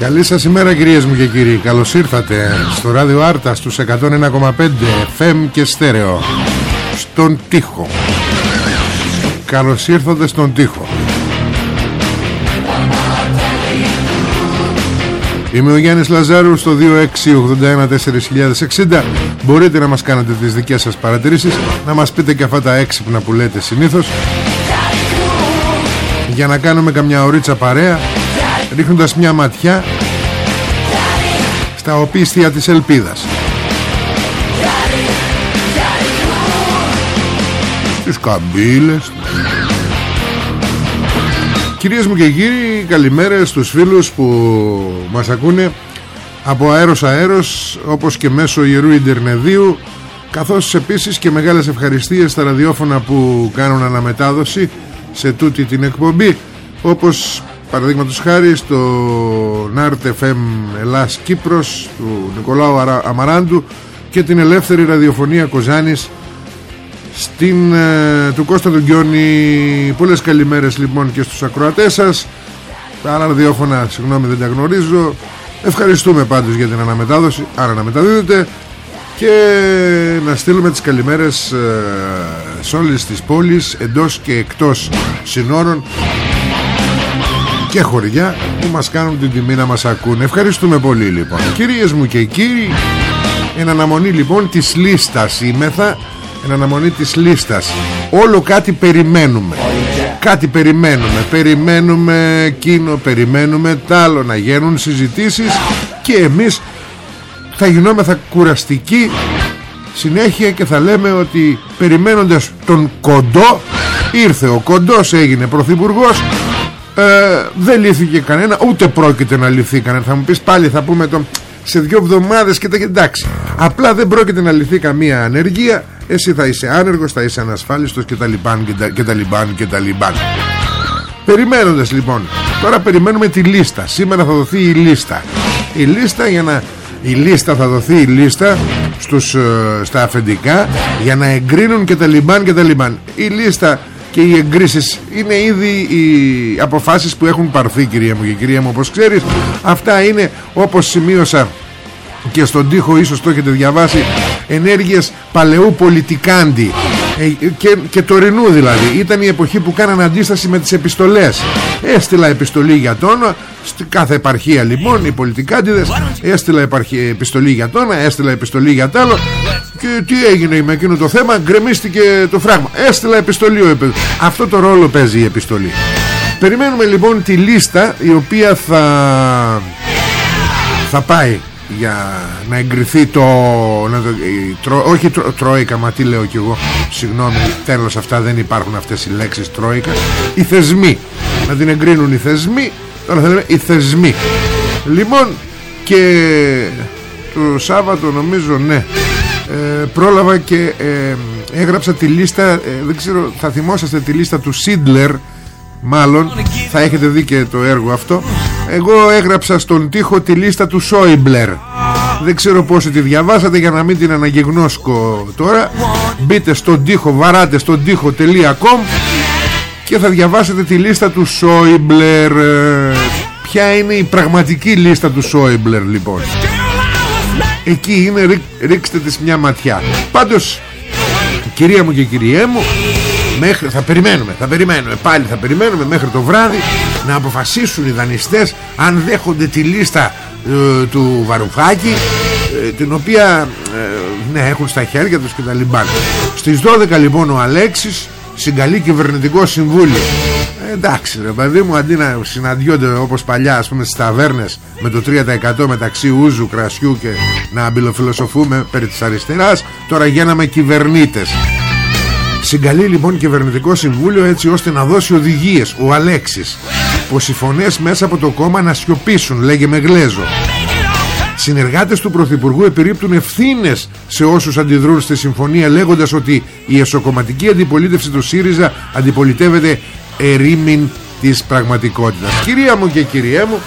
Καλή σας ημέρα κυρίες μου και κύριοι. Καλώς ήρθατε στο ράδιο Άρτα στους 101,5 FM και στέρεο. Στον τοίχο. Καλώς ήρθατε στον τοίχο. Είμαι ο Γιάννης Λαζάρου στο 2681-4060 Μπορείτε να μας κάνετε τις δικές σας παρατηρήσεις Να μας πείτε και αυτά τα έξυπνα που λέτε συνήθως. Για να κάνουμε καμιά ωρίτσα παρέα ρίχνοντας μια ματιά στα οπίστια της ελπίδας. Τις καμπύλες. Κυρίες μου και κύριοι καλημέρες στους φίλους που μας ακούνε από αέρος αέρος όπως και μέσω Ιερού Ιντερνεδίου καθώς επίσης και μεγάλες ευχαριστίες στα ραδιόφωνα που κάνουν αναμετάδοση σε τούτη την εκπομπή. Όπως Παραδείγματος χάρη στο ΝΑΡΤ FM Ελλάς Κύπρος του Νικολάου Αμαράντου και την ελεύθερη ραδιοφωνία Κοζάνης στην, ε, του Κώστα του Γκιόνι πολλές καλημέρες λοιπόν και στους ακροατές σας. Τα άλλα ραδιόφωνα συγγνώμη δεν τα γνωρίζω. Ευχαριστούμε πάντως για την αναμετάδοση. Άρα να μεταδίδετε και να στείλουμε τις καλημέρες ε, σε όλες τις πόλεις εντός και εκτός συνόρων και χωριά που μας κάνουν την τιμή να μας ακούν ευχαριστούμε πολύ λοιπόν. Κυρίες μου και κύριοι εν αναμονή λοιπόν της λίστας είμεθα εν αναμονή της λίστας. Όλο κάτι περιμένουμε. Κάτι περιμένουμε. Περιμένουμε εκείνο περιμένουμε τ' άλλο να γίνουν συζητήσεις και εμείς θα γινόμεθα κουραστικοί συνέχεια και θα λέμε ότι περιμένοντας τον κοντό ήρθε ο κοντός έγινε πρωθυπουργός ε, δεν λύθηκε κανένα ούτε πρόκειται να λυθεί κανένα. Θα μου πεις πάλι θα πούμε το σε δύο εβδομάδες και τα εντάξει. Απλά δεν πρόκειται να λυθεί καμία ανεργία. Εσύ θα είσαι άνεργος θα είσαι ανασφάλιστος και τα λιμπάν και τα, και τα λιμπάν και τα λιμπάν. Περιμένοντας λοιπόν τώρα περιμένουμε τη λίστα. Σήμερα θα δοθεί η λίστα. Η λίστα για να η λίστα θα δοθεί η λίστα στους, ε, στα αφεντικά για να εγκρίνουν και τα λιμπάν και τα λιμπάν. Η λίστα και οι εγκρίσεις είναι ήδη οι αποφάσεις που έχουν πάρθει κυρία μου και κυρία μου. Όπως ξέρεις αυτά είναι όπως σημείωσα και στον τοίχο ίσως το έχετε διαβάσει ενέργειες παλαιού πολιτικάντη ε, και, και τωρινού δηλαδή. Ήταν η εποχή που κάνανε αντίσταση με τις επιστολές. Έστειλα επιστολή για τον στη κάθε επαρχία λοιπόν οι πολιτικάντιδες. Έστειλα επιστολή για τον έστειλα επιστολή για τ' άλλο. Και τι έγινε με εκείνο το θέμα γκρεμίστηκε το φράγμα. Έστειλα επιστολή ο αυτό το ρόλο παίζει η επιστολή. Περιμένουμε λοιπόν τη λίστα η οποία θα θα πάει για να εγκριθεί το, να το τρο, όχι τρο, τρόικα μα τι λέω κι εγώ. Συγγνώμη τέλος αυτά δεν υπάρχουν αυτές οι λέξεις τρόικα. Οι θεσμοί να την εγκρίνουν οι θεσμοί τώρα θα λέμε οι θεσμοί. Λοιπόν και το Σάββατο νομίζω ναι ε, πρόλαβα και ε, έγραψα τη λίστα ε, δεν ξέρω θα θυμόσαστε τη λίστα του Σίντλερ μάλλον θα έχετε δει και το έργο αυτό. Εγώ έγραψα στον τοίχο τη λίστα του Σόιμπλερ. Δεν ξέρω πόσοι τη διαβάσατε για να μην την αναγεγνώσκω τώρα. Μπείτε στον τοίχο, βαράτε στον τοίχο.com Και θα διαβάσετε τη λίστα του Σόιμπλερ. Ποια είναι η πραγματική λίστα του Σόιμπλερ λοιπόν; Εκεί είναι ρίξτε της μια ματιά. Πάντως Κυρία μου και κυριέ μου μέχρι, Θα περιμένουμε, θα περιμένουμε. Πάλι θα περιμένουμε μέχρι το βράδυ Να αποφασίσουν οι δανειστές Αν δέχονται τη λίστα ε, του Βαρουφάκη ε, Την οποία ε, ναι, έχουν στα χέρια τους και τα λιμπάν Στις 12 λοιπόν ο Αλέξης Συγκαλεί κυβερνητικό συμβούλιο. Εντάξει ρε παιδί μου αντί να συναντιόνται όπως παλιά ας πούμε στις ταβέρνες με το 3% μεταξύ ούζου, κρασιού και να αμπιλοφιλοσοφούμε περί της αριστεράς τώρα γίναμε κυβερνήτες Συγκαλεί λοιπόν κυβερνητικό συμβούλιο έτσι ώστε να δώσει οδηγίες ο Αλέξης. Πως οι φωνές μέσα από το κόμμα να σιωπήσουν λέγε με γλέζο. Συνεργάτες του Πρωθυπουργού επιρρύπτουν ευθύνες σε όσους αντιδρούν στη συμφωνία λέγοντας ότι η εσωκομματική αντιπολίτευση του ΣΥΡΙΖΑ αντιπολιτεύεται ερήμην της πραγματικότητας. Κυρία μου και κυρία μου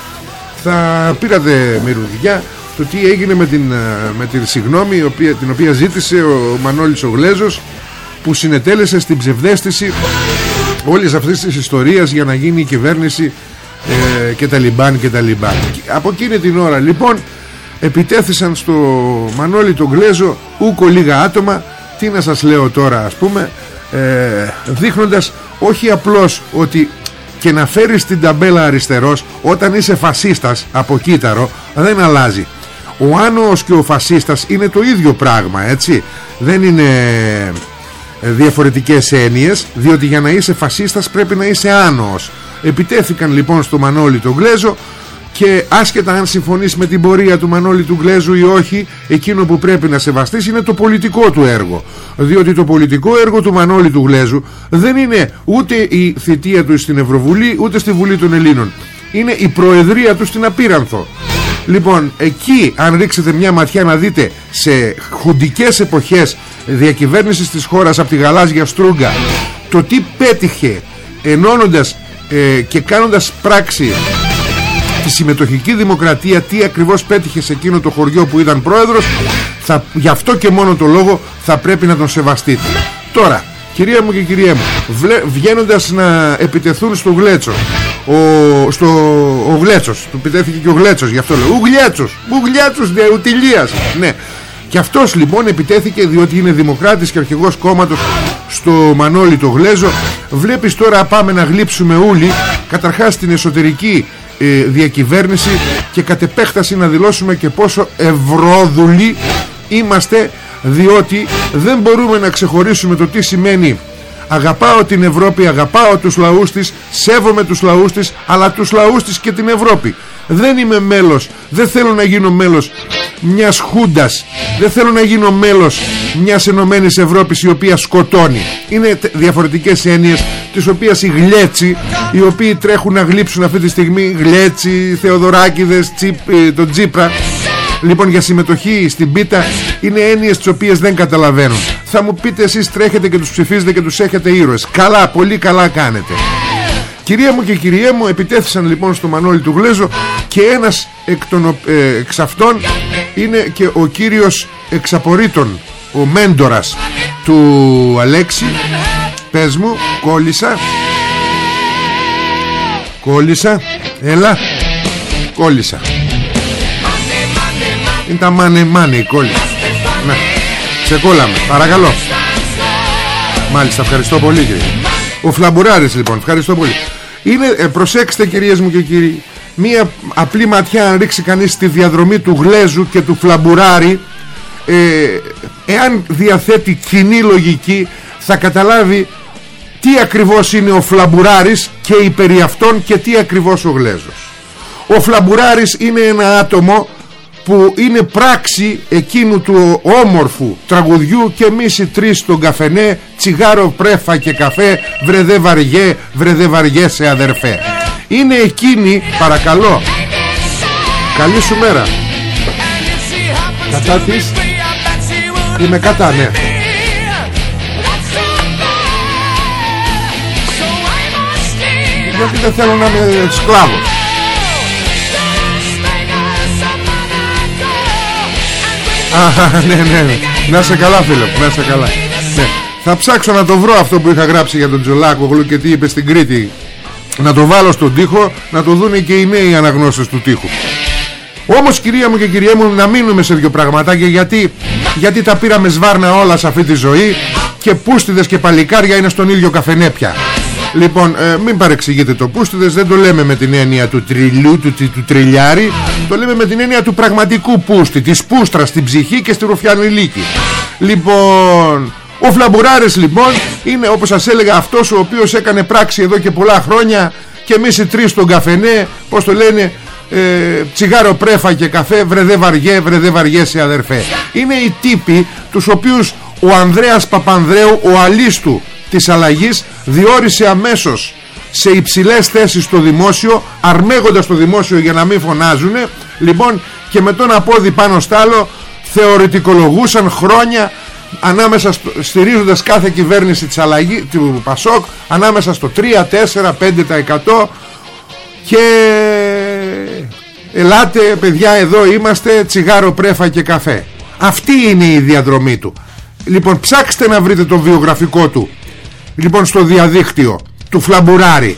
θα πήρατε μυρουδιά το τι έγινε με την, ε, με την συγνώμη την οποία ζήτησε ο Μανώλης ο Γλέζος που συνετέλεσε στην ψευδέστηση όλης αυτής της ιστορίας για να γίνει η κυβέρνηση ε, και τα λιμπάν και τα λιμπάν. Από εκείνη την ώρα λοιπόν επιτέθησαν στο Μανώλη τον Γλέζο ούκο λίγα άτομα. Τι να σας λέω τώρα ας πούμε ε, δείχνοντας όχι απλώς ότι και να φέρεις την ταμπέλα αριστερός όταν είσαι φασίστας από κύτταρο δεν αλλάζει. Ο άνος και ο φασίστας είναι το ίδιο πράγμα έτσι. Δεν είναι ε, διαφορετικές έννοιες διότι για να είσαι φασίστας πρέπει να είσαι άνοος επιτέθηκαν λοιπόν στο Μανώλη τον Γλέζο και άσχετα αν συμφωνείς με την πορεία του Μανώλη του Γκλέζου ή όχι εκείνο που πρέπει να σεβαστείς είναι το πολιτικό του έργο. Διότι το πολιτικό έργο του Μανώλη του Γκλέζου δεν είναι ούτε η θητεία του στην Ευρωβουλή ούτε στη Βουλή των Ελλήνων. Είναι η προεδρία του στην Απίρανθο λοιπόν εκεί αν ρίξετε μια ματιά να δείτε σε χουντικές εποχές διακυβέρνησης της χώρας από τη γαλάζια στρούγκα το τι πέτυχε ενώνοντας ε, και κάνοντας πράξη τη συμμετοχική δημοκρατία τι ακριβώς πέτυχε σε εκείνο το χωριό που ήταν πρόεδρος θα, γι' αυτό και μόνο το λόγο θα πρέπει να τον σεβαστείτε. Τώρα κυρία μου και κυρία μου βγαίνοντας να επιτεθούν στο Γλέτσο ο, στο, ο Γλέτσος. Του επιτέθηκε και ο Γλέτσος γι' αυτό λέω. Ο Γλέτσος ο Γλέτσος διαουτιλίας ναι. Και αυτός λοιπόν επιτέθηκε διότι είναι δημοκράτης και αρχηγός κόμματος στο Μανώλη το Γλέζο. Βλέπεις τώρα πάμε να γλύψουμε όλοι καταρχάς την εσωτερική ε, διακυβέρνηση και κατ' επέκταση να δηλώσουμε και πόσο ευρωδουλοί είμαστε διότι δεν μπορούμε να ξεχωρίσουμε το τι σημαίνει αγαπάω την Ευρώπη, αγαπάω τους λαούς της σέβομαι τους λαούς της αλλά τους λαούς της και την Ευρώπη. Δεν είμαι μέλος, δεν θέλω να γίνω μέλος μιας χούντας. Δεν θέλω να γίνω μέλος μιας Ενωμένης Ευρώπης η οποία σκοτώνει. Είναι διαφορετικές έννοιες τις οποίες οι γλέτσι οι οποίοι τρέχουν να γλύψουν αυτή τη στιγμή γλέτσι, θεοδωράκηδες τσίπ, ε, τον Τσίπρα. Λοιπόν για συμμετοχή στην πίτα είναι έννοιες τις οποίες δεν καταλαβαίνουν. Θα μου πείτε εσείς τρέχετε και τους ψηφίζετε και τους έχετε ήρωες. Καλά, πολύ καλά κάνετε. Κυρία μου και κυρία μου επιτέθησαν λοιπόν στο Μανώλη του Γλέζο και ένας εκ των, ε, εξ αυτών είναι και ο κύριος εξαπορήτων ο μέντορας του Αλέξη. Πες μου κόλλησα. Κόλλησα. Έλα. Κόλλησα. Είναι τα μάνε μάνε η κόλλη ναι. Ξεκόλλαμε παρακαλώ. Μάλιστα ευχαριστώ πολύ κύριε. Ο Φλαμπουράρης λοιπόν ευχαριστώ πολύ. Είναι, ε, προσέξτε κυρίες μου και κύριοι Μία απλή ματιά αν ρίξει κανείς στη διαδρομή του Γλέζου και του Φλαμπουράρη ε, Εάν διαθέτει κοινή λογική Θα καταλάβει τι ακριβώς είναι ο Φλαμπουράρης Και η περί αυτών και τι ακριβώς ο Γλέζος. Ο Φλαμπουράρης είναι ένα άτομο που είναι πράξη εκείνου του όμορφου τραγουδιού και εμείς οι τρεις στον καφενέ τσιγάρο πρέφα και καφέ βρε βαριέ βρε βαριέ σε αδερφέ είναι εκείνη παρακαλώ. Καλή σου μέρα. Κατά της. Είμαι κατά ναι. Γιατί δεν θέλω να είμαι σκλάβος ναι, ναι, ναι. Να σε καλά φίλε Να σε καλά ναι. Θα ψάξω να το βρω αυτό που είχα γράψει για τον Τζολάκογλου Και τι είπε στην Κρήτη Να το βάλω στον τοίχο Να το δουν και οι νέοι αναγνώστες του τοίχου όμως κυρία μου και κυρία μου να μείνουμε σε δύο πραγματάκια γιατί, γιατί τα πήραμε σβάρνα όλα σε αυτή τη ζωή και πούστιδες και παλικάρια είναι στον ίδιο καφενέπια. Λοιπόν, ε, μην παρεξηγείτε το πούστιδες, δεν το λέμε με την έννοια του τριλού, του, του, του τριλιάρι, το λέμε με την έννοια του πραγματικού πούστη, της πούστρας στην ψυχή και στη ρουφιανιλίκη. Λοιπόν, ο Φλαμπουράρης λοιπόν είναι όπως σας έλεγα αυτός ο οποίος έκανε πράξη εδώ και πολλά χρόνια και εμείς οι τρεις στον καφενέ, πώς το λένε, ε, τσιγάρο πρέφα και καφέ βρε δε βαριέ, βρε δε βαριέσαι αδερφέ είναι οι τύποι τους οποίους ο Ανδρέας Παπανδρέου ο αλίστου της αλλαγής διόρισε αμέσως σε υψηλές θέσεις στο δημόσιο αρμέγοντας το δημόσιο για να μην φωνάζουν λοιπόν και με τον απόδι πάνω στ' άλλο θεωρητικολογούσαν χρόνια ανάμεσα στο, στηρίζοντας κάθε κυβέρνηση της αλλαγή, του Πασόκ ανάμεσα στο 3, 4, 5% και Ελάτε παιδιά εδώ είμαστε τσιγάρο πρέφα και καφέ. Αυτή είναι η διαδρομή του. Λοιπόν ψάξτε να βρείτε το βιογραφικό του Λοιπόν στο διαδίκτυο Του Φλαμπουράρη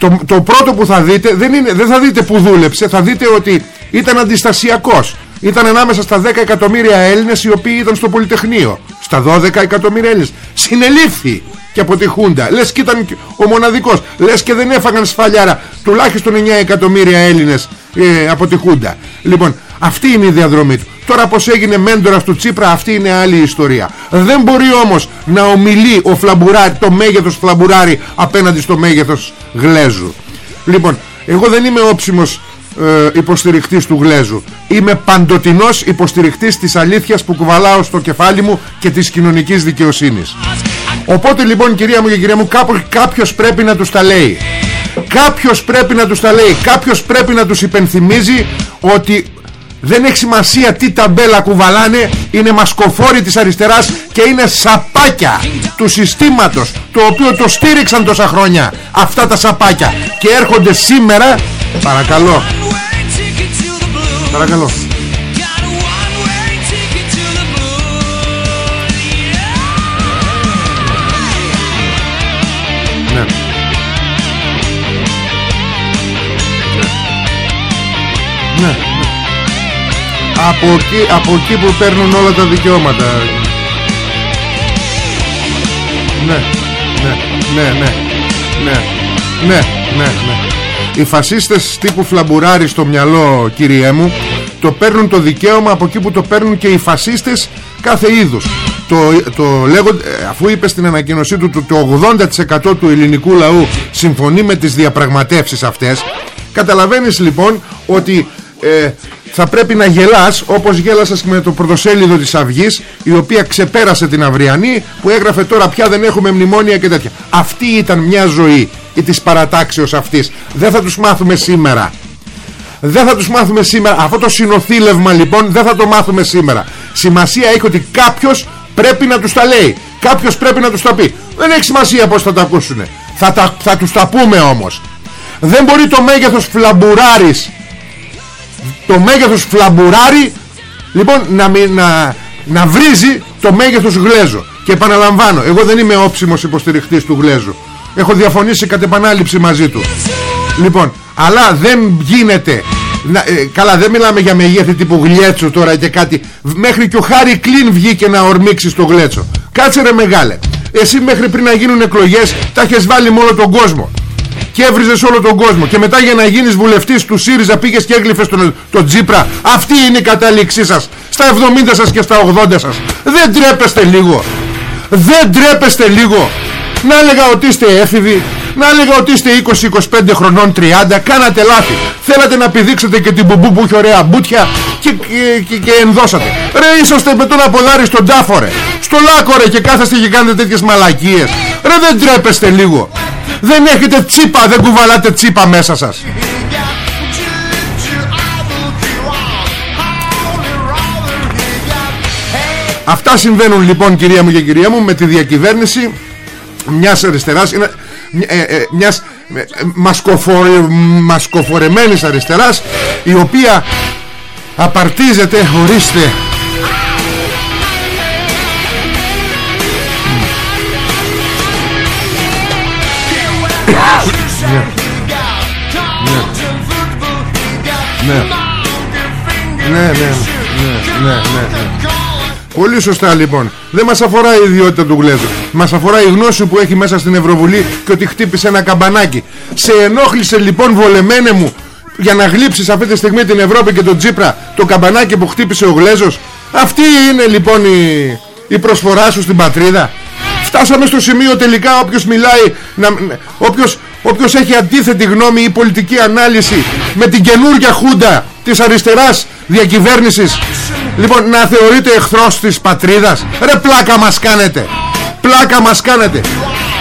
το, το πρώτο που θα δείτε δεν, είναι, δεν θα δείτε που δούλεψε Θα δείτε ότι ήταν αντιστασιακός. Ήταν ανάμεσα στα 10 εκατομμύρια Έλληνες Οι οποίοι ήταν στο Πολυτεχνείο. Στα 12 εκατομμύρια Έλληνες. Συνελήφθη και από τη Χούντα. Λες και ήταν ο μοναδικός. Λες και δεν έφαγαν σφαλιάρα Τουλάχιστον 9 εκατομμύρια Έλληνες ε, από τη Χούντα. Λοιπόν αυτή είναι η διαδρομή του. Τώρα πως έγινε μέντορας του Τσίπρα Αυτή είναι άλλη ιστορία. Δεν μπορεί όμως να ομιλεί ο Φλαμπουράρη Το μέγεθος Φλαμπουράρη Απέναντι στο μέγεθος Γλέζου Λοιπόν εγώ δεν είμαι όψιμος ε, υποστηρικτής του Γλέζου Είμαι παντοτινός υποστηρικτής της αλήθειας που κουβαλάω στο κεφάλι μου και της κοινωνικής δικαιοσύνης Οπότε λοιπόν κυρία μου και κυρία μου κάποιος πρέπει να τους τα λέει. Κάποιος πρέπει να τους τα λέει. Κάποιος πρέπει να τους υπενθυμίζει Ότι δεν έχει σημασία τι ταμπέλα κουβαλάνε Είναι μασκοφόροι της αριστεράς Και είναι σαπάκια του συστήματος Το οποίο το στήριξαν τόσα χρόνια Αυτά τα σαπάκια. Και έρχονται σήμερα Παρακαλώ Παρακαλώ Από, εκεί, από εκεί που παίρνουν όλα τα δικαιώματα. Ναι, ναι, ναι, ναι Ναι, ναι, ναι, ναι. Οι φασίστες τύπου φλαμπουράρι στο μυαλό κύριέ μου Το παίρνουν το δικαίωμα από εκεί που το παίρνουν και οι φασίστες κάθε είδους. Το, το λέγον, αφού είπε στην ανακοίνωσή του το 80% του ελληνικού λαού συμφωνεί με τις διαπραγματεύσεις αυτές καταλαβαίνεις λοιπόν ότι ε, θα πρέπει να γελάς όπως γέλασες με το πρωτοσέλιδο της Αυγής η οποία ξεπέρασε την αυριανή που έγραφε τώρα πια δεν έχουμε μνημόνια και τέτοια. Αυτή ήταν μια ζωή ή της παρατάξεως αυτής. Δεν θα τους μάθουμε σήμερα. Δεν θα τους μάθουμε σήμερα. Αυτό το συνοθήλευμα λοιπόν δεν θα το μάθουμε σήμερα. Σημασία έχει ότι κάποιος πρέπει να τους τα λέει. Κάποιος πρέπει να τους τα πει. Δεν έχει σημασία πως θα τα ακούσουν θα, τα, θα τους τα πούμε όμως. Δεν μπορεί το μέγεθος φλαμπουράρης το μέγεθος φλαμπουράρι λοιπόν να, να, να βρίζει το μέγεθος γλέζο. Και επαναλαμβάνω εγώ δεν είμαι όψιμος υποστηριχτής του γλέζου. Έχω διαφωνήσει κατ' επανάληψη μαζί του. Λοιπόν αλλά δεν γίνεται να, ε, καλά δεν μιλάμε για μεγέθη τύπου γλέτσο τώρα και κάτι. Μέχρι και ο Χάρη Κλίν βγήκε να ορμήξει στο γλέτσο. Κάτσε ρε μεγάλε. Εσύ μέχρι πριν να γίνουν εκλογές τα έχεις βάλει μόνο τον κόσμο και έβριζες όλο τον κόσμο. Και μετά για να γίνεις βουλευτής του ΣΥΡΙΖΑ πήγες και έγλυφες τον, τον Τζίπρα. Αυτή είναι η κατάληξή σας. Στα 70 σας και στα 80 σας. Δεν τρέπεστε λίγο. Δεν τρέπεστε λίγο. Να έλεγα ότι είστε έφηβοι. Να έλεγα ότι είστε 20-25 χρονών 30 Κάνατε λάθη. Θέλατε να πηδήξετε και την μπουμπού που έχει ωραία μπούτια Και, και, και, ενδώσατε. Ρε είσαστε με τον Απολάρη στον τάφο ρε. Στο λάκο ρε και κάθεστε και κάνετε τέτοιες μαλακίες. Ρε δεν τρέπεστε λίγο. Δεν έχετε τσίπα Δεν κουβαλάτε τσίπα μέσα σας. Αυτά συμβαίνουν λοιπόν κυρία μου και κυρία μου Με τη διακυβέρνηση Μιας αριστεράς ε, ε, Μιας ε, μασκοφορε, μασκοφορεμένης αριστεράς Η οποία απαρτίζεται ορίστε ναι. Ναι ναι, ναι, ναι, ναι, ναι. Πολύ σωστά λοιπόν. Δεν μας αφορά η ιδιότητα του Γκλέζου. Μας αφορά η γνώση που έχει μέσα στην Ευρωβουλή και ότι χτύπησε ένα καμπανάκι. Σε ενόχλησε λοιπόν βολεμένε μου για να γλύψεις αυτή τη στιγμή την Ευρώπη και τον Τσίπρα το καμπανάκι που χτύπησε ο Γλέζος. Αυτή είναι λοιπόν η, η προσφορά σου στην πατρίδα. Φτάσαμε στο σημείο τελικά όποιος μιλάει, να, όποιος, όποιος έχει αντίθετη γνώμη ή πολιτική ανάλυση με την καινούργια χούντα της αριστεράς διακυβέρνησης Λοιπόν να θεωρείτε εχθρός της πατρίδας Ρε πλάκα μας κάνετε Πλάκα μας κάνετε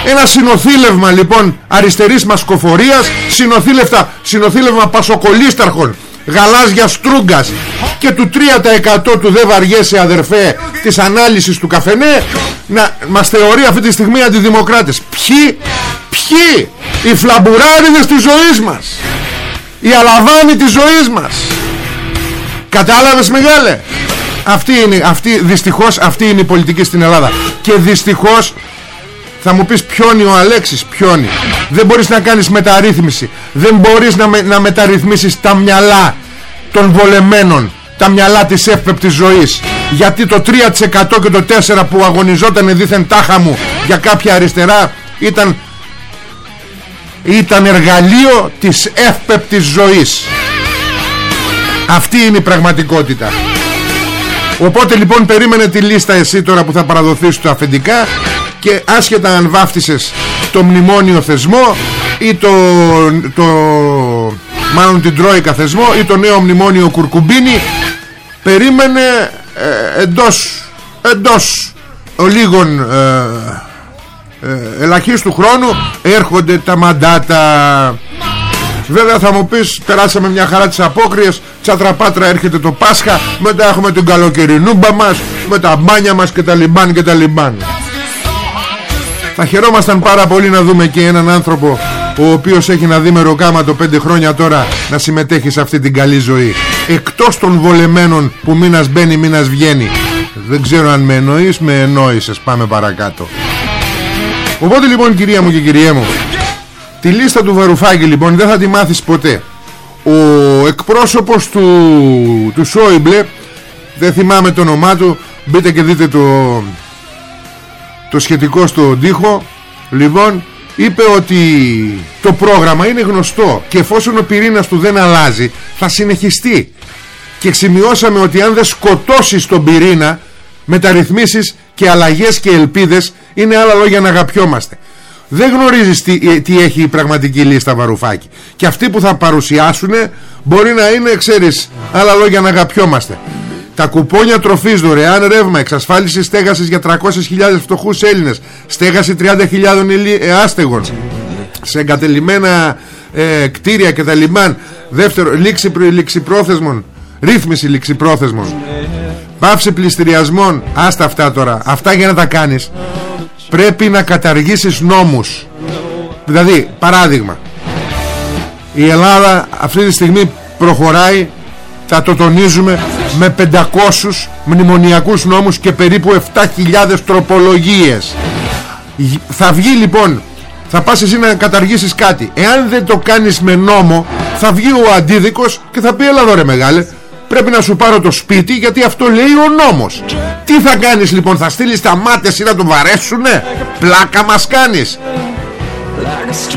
Ένα συνοθήλευμα λοιπόν αριστερής μασκοφορίας Συνοθήλευμα, συνοθήλευμα πασοκολίσταρχων Γαλάζια στρούγκας Και του 3% του δε βαριέσαι αδερφέ Της ανάλυσης του καφενέ Να μας θεωρεί αυτή τη στιγμή αντιδημοκράτες. Ποιοι Ποιοι Οι φλαμπουράριδες της ζωής μας Οι αλαβάνοι της ζωής μας. Κατάλαβες μεγάλε αυτή είναι, αυτή, δυστυχώς αυτή είναι η πολιτική στην Ελλάδα. Και δυστυχώς θα μου πεις ποιον ο Αλέξης Ποιον Δεν μπορείς να κάνεις μεταρρύθμιση. Δεν μπορείς να, με, να μεταρρυθμίσεις τα μυαλά των βολεμένων Τα μυαλά της εύπεπτης ζωής. Γιατί το 3% και το 4% που αγωνιζόταν δίθεν τάχα μου Για κάποια αριστερά ήταν Ήταν εργαλείο της εύπεπτης ζωής. Αυτή είναι η πραγματικότητα. Οπότε λοιπόν περίμενε τη λίστα εσύ τώρα που θα παραδοθείς στα αφεντικά Και άσχετα αν βάφτισες το μνημόνιο θεσμό Ή το, το μάλλον την Τρόικα θεσμό Ή το νέο μνημόνιο Κουρκουμπίνη Περίμενε ε, εντός, εντός ολίγων ε, ε, ελαχίστου χρόνου Έρχονται τα μαντάτα. Βέβαια θα μου πεις περάσαμε μια χαρά τις απόκριες Τσατραπάτρα έρχεται το Πάσχα Μετά έχουμε την καλοκαιρινούμπα μας Με τα μπάνια μας και τα λιμπάν και τα λιμπάν Θα χαιρόμασταν πάρα πολύ να δούμε και έναν άνθρωπο Ο οποίος έχει να δει με το πέντε χρόνια τώρα Να συμμετέχει σε αυτή την καλή ζωή. Εκτός των βολεμένων που μήνας μπαίνει μήνας βγαίνει. Δεν ξέρω αν με εννοείς Με εννοείσες πάμε παρακάτω. Οπότε λοιπόν κυρία μου και κυρία μου Τη λίστα του Βαρουφάκη λοιπόν δεν θα τη μάθεις ποτέ. Ο εκπρόσωπος του, του Σόιμπλε Δεν θυμάμαι το όνομά του Μπείτε και δείτε το, το σχετικό στο τοίχο. Λοιπόν είπε ότι το πρόγραμμα είναι γνωστό Και εφόσον ο πυρήνας του δεν αλλάζει Θα συνεχιστεί. Και σημειώσαμε ότι αν δεν σκοτώσεις τον πυρήνα Μεταρρυθμίσεις και αλλαγές και ελπίδες Είναι άλλα λόγια να αγαπιόμαστε. Δεν γνωρίζεις τι, ε, τι έχει η πραγματική λίστα Βαρουφάκη. Και αυτοί που θα παρουσιάσουν μπορεί να είναι ξέρεις άλλα λόγια να αγαπιόμαστε τα κουπόνια τροφής δωρεάν ρεύμα εξασφάλιση στέγασης για 300.000 φτωχούς Έλληνες στέγαση 30.000 ε, άστεγων σε εγκατελειμμένα ε, κτίρια και τα λιμάν. Δεύτερο λήξη, λήξη πρόθεσμων ρύθμιση λήξη πρόθεσμων πάυση πληστηριασμών. Άστα αυτά τώρα. Αυτά για να τα κάνεις. Πρέπει να καταργήσεις νόμους. Δηλαδή παράδειγμα η Ελλάδα αυτή τη στιγμή προχωράει θα το τονίζουμε με 500 μνημονιακούς νόμους και περίπου 7.000 τροπολογίες. Θα βγει λοιπόν θα πας εσύ να καταργήσεις κάτι. Εάν δεν το κάνεις με νόμο θα βγει ο αντίδικος και θα πει έλα εδώ ρε μεγάλε Πρέπει να σου πάρω το σπίτι γιατί αυτό λέει ο νόμος Τι θα κάνεις λοιπόν Θα στείλεις τα μάτια ή να τον βαρέσουνε; Πλάκα μας κάνεις.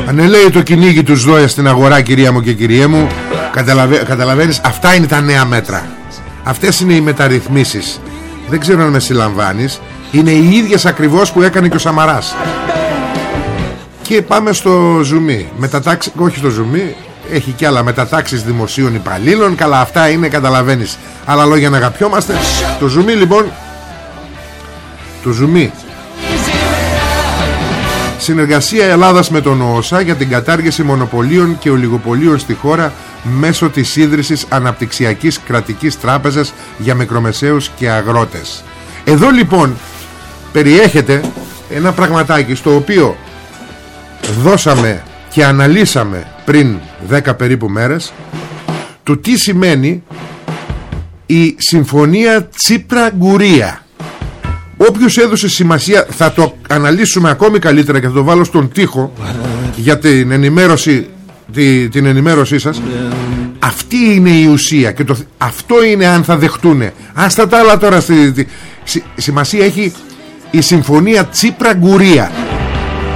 Αν λέει το κυνήγι τους δόε στην αγορά κυρία μου και κυρία μου. Καταλαβα... Καταλαβαίνεις Αυτά είναι τα νέα μέτρα Αυτές είναι οι μεταρρυθμίσεις. Δεν ξέρω αν με συλλαμβάνεις. Είναι οι ίδιες ακριβώς που έκανε και ο Σαμαράς. Και πάμε στο ζουμί Μετατάξει, όχι στο ζουμί έχει και άλλα μετατάξεις δημοσίων υπαλλήλων. Καλά αυτά είναι καταλαβαίνεις. Άλλα λόγια να αγαπιόμαστε. Το ζουμί λοιπόν. Το ζουμί Συνεργασία Ελλάδας με τον ΟΟΣΑ για την κατάργηση μονοπωλίων και ολιγοπωλίων στη χώρα μέσω της ίδρυσης αναπτυξιακής κρατικής τράπεζας για μικρομεσαίους και αγρότες. Εδώ λοιπόν περιέχεται ένα πραγματάκι στο οποίο δώσαμε και αναλύσαμε πριν 10 περίπου μέρες το τι σημαίνει η συμφωνία Τσίπρα-Γκουρία. Όποιος έδωσε σημασία θα το αναλύσουμε ακόμη καλύτερα και θα το βάλω στον τοίχο για την ενημέρωση, την ενημέρωσή σας αυτή είναι η ουσία και το, αυτό είναι αν θα δεχτούνε. Άστα τα άλλα τώρα στη, σημασία έχει η συμφωνία Τσίπρα Γκουρία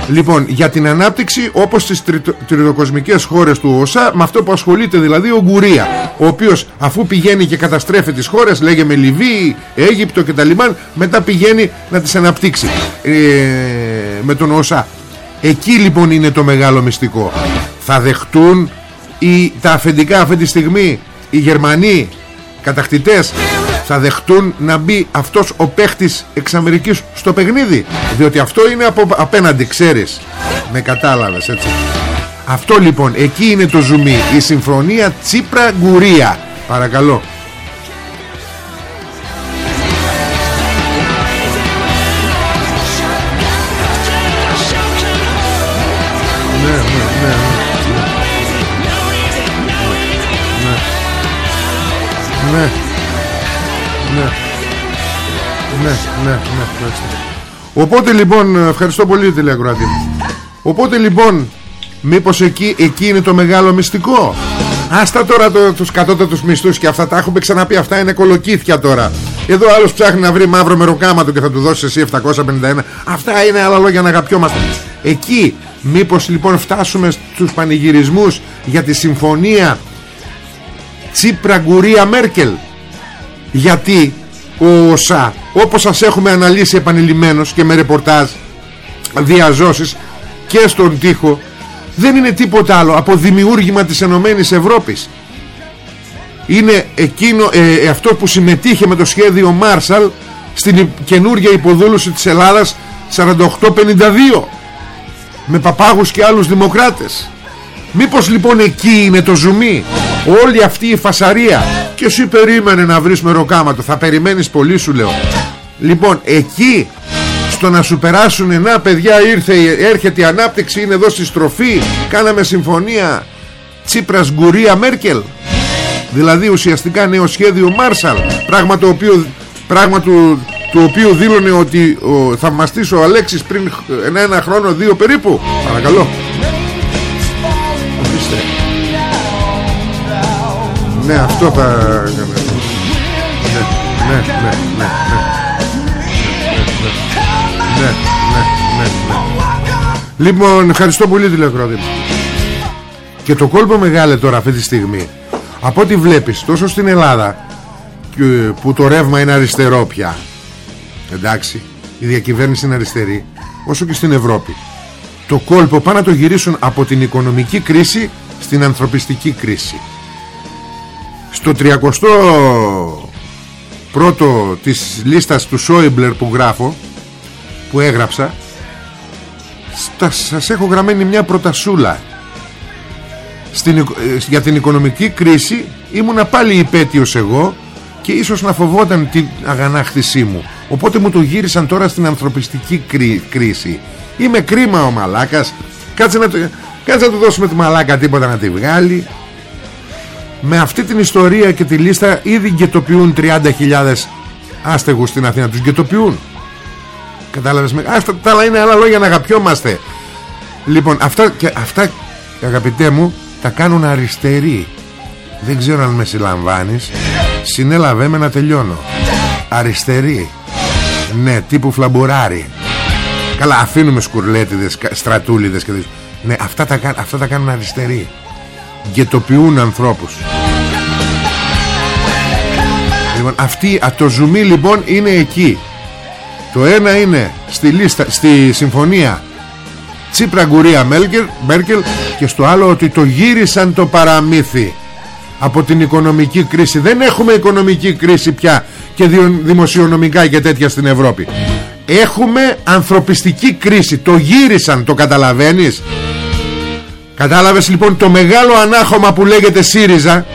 Λοιπόν, για την ανάπτυξη όπως στις τριτοκοσμικές χώρες του ΟΣΑ με αυτό που ασχολείται δηλαδή ο Γκουρία ο οποίος αφού πηγαίνει και καταστρέφει τις χώρες λέγε με Λιβύη, Αίγυπτο και τα Λιμάν μετά πηγαίνει να τις αναπτύξει ε, με τον ΟΣΑ εκεί λοιπόν είναι το μεγάλο μυστικό. Θα δεχτούν οι, τα αφεντικά αυτή τη στιγμή οι Γερμανοί κατακτητές θα δεχτούν να μπει αυτός ο παίχτης εξ Αμερικής στο παιχνίδι; Διότι αυτό είναι από απέναντι ξέρεις. Με κατάλαβες έτσι. Αυτό λοιπόν εκεί είναι το ζουμί. Η συμφωνία Τσίπρα Γκουρία παρακαλώ Ναι, ναι, ναι, Οπότε λοιπόν, ευχαριστώ πολύ τηλεακροατή Οπότε λοιπόν, μήπως εκεί, εκεί είναι το μεγάλο μυστικό; Άστα τώρα το, τους κατώτατους μισθούς και αυτά τα έχουμε ξαναπεί, αυτά είναι κολοκύθια τώρα. Εδώ άλλος ψάχνει να βρει μαύρο μεροκάματο και θα του δώσει εσύ 751. Αυτά είναι άλλα λόγια να αγαπιόμαστε. Εκεί, μήπως λοιπόν φτάσουμε στους πανηγυρισμούς για τη συμφωνία Τσίπρα Γκουρία Μέρκελ γιατί ο ΩΣΑ όπως σας έχουμε αναλύσει επανειλημμένως και με ρεπορτάζ διαζώσεις και στον τοίχο δεν είναι τίποτα άλλο από δημιούργημα της Ενωμένης Ευρώπης. Είναι εκείνο, ε, ε, αυτό που συμμετείχε με το σχέδιο Μάρσαλ στην καινούργια υποδούλωση της Ελλάδας 48-52 με παπάγους και άλλους δημοκράτες. Μήπως λοιπόν εκεί είναι το ζουμί όλη αυτή η φασαρία και εσύ περίμενε να βρεις μεροκάματο. Θα περιμένεις πολύ σου λέω. Λοιπόν εκεί στο να σου περάσουν να παιδιά ήρθε, έρχεται η ανάπτυξη είναι εδώ στη στροφή κάναμε συμφωνία Τσίπρας Γκουρία Μέρκελ. Δηλαδή ουσιαστικά νέο σχέδιο Μάρσαλ. Πράγμα το οποίο πράγμα του, του οποίου δήλωνε ότι ο θαυμαστής ο Αλέξης πριν ένα, ένα χρόνο δύο περίπου. Παρακαλώ Ναι αυτό θα Ναι ναι ναι, ναι, ναι, ναι Λοιπόν ευχαριστώ πολύ τηλεκρότη Και το κόλπο μεγάλε τώρα αυτή τη στιγμή Από ό,τι βλέπεις τόσο στην Ελλάδα ε, Που το ρεύμα είναι αριστερό πια Εντάξει Η διακυβέρνηση είναι αριστερή Όσο και στην Ευρώπη το κόλπο πάνε να το γυρίσουν από την οικονομική κρίση στην ανθρωπιστική κρίση στο 30 πρώτο της λίστας του Σόιμπλερ που γράφω που έγραψα στα, σας έχω γραμμένη μια προτασούλα. Στην, ε, για την οικονομική κρίση ήμουνα πάλι υπέτειος εγώ και ίσως να φοβόταν την αγανάκτησή μου. Οπότε μου το γύρισαν τώρα στην ανθρωπιστική κρίση. Είμαι κρίμα ο μαλάκας. Κάτσε να, κάτσε να του δώσουμε τη μαλάκα τίποτα να τη βγάλει με αυτή την ιστορία και τη λίστα ήδη γκαιτοποιούν 30.000 άστεγους στην Αθήνα. Τους γκαιτοποιούν κατάλαβες με αυτά τα άλλα είναι άλλα λόγια να αγαπιόμαστε. Λοιπόν αυτά, και αυτά αγαπητέ μου τα κάνουν αριστεροί. Δεν ξέρω αν με συλλαμβάνεις. Συνέλαβε με να τελειώνω. Αριστεροί. Ναι τύπου φλαμπουράρι καλά αφήνουμε σκουρλέτιδες στρατούλιδες και ναι αυτά τα, αυτά τα κάνουν αριστεροί γετοποιούν ανθρώπους. Λοιπόν, αυτή, το ζουμί λοιπόν είναι εκεί. Το ένα είναι στη, λίστα, στη συμφωνία Τσίπρα Γκουρία Μέρκελ και στο άλλο ότι το γύρισαν το παραμύθι από την οικονομική κρίση. Δεν έχουμε οικονομική κρίση πια και δημοσιονομικά και τέτοια στην Ευρώπη. Έχουμε ανθρωπιστική κρίση. Το γύρισαν το καταλαβαίνεις; Κατάλαβες λοιπόν το μεγάλο ανάχωμα που λέγεται ΣΥΡΙΖΑ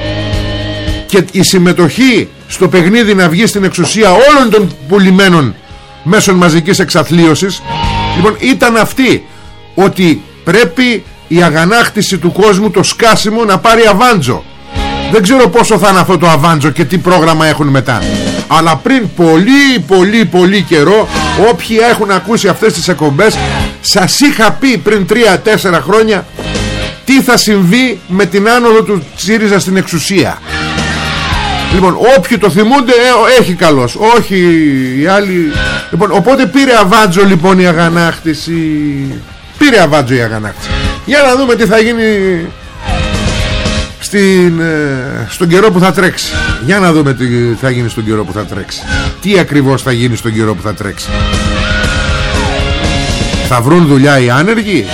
και η συμμετοχή στο παιχνίδι να βγει στην εξουσία όλων των πουλημένων μέσων μαζικής εξαθλίωσης λοιπόν ήταν αυτή ότι πρέπει η αγανάκτηση του κόσμου το σκάσιμο να πάρει αβάντζο. Δεν ξέρω πόσο θα είναι αυτό το αβάντζο και τι πρόγραμμα έχουν μετά. Αλλά πριν πολύ πολύ πολύ καιρό όποιοι έχουν ακούσει αυτές τις εκπομπές σας είχα πει πριν 3-4 χρόνια τι θα συμβεί με την άνοδο του ΣΥΡΙΖΑ στην εξουσία. Λοιπόν όποιοι το θυμούνται ε, έχει καλός. Όχι οι άλλοι. Λοιπόν οπότε πήρε αβάτζο λοιπόν η αγανάκτηση Πήρε αβάτζο η αγανάκτηση Για να δούμε τι θα γίνει στην, ε, στον καιρό που θα τρέξει. Για να δούμε τι θα γίνει στον καιρό που θα τρέξει. Τι ακριβώς θα γίνει στον καιρό που θα τρέξει. Θα βρουν δουλειά οι άνεργοι;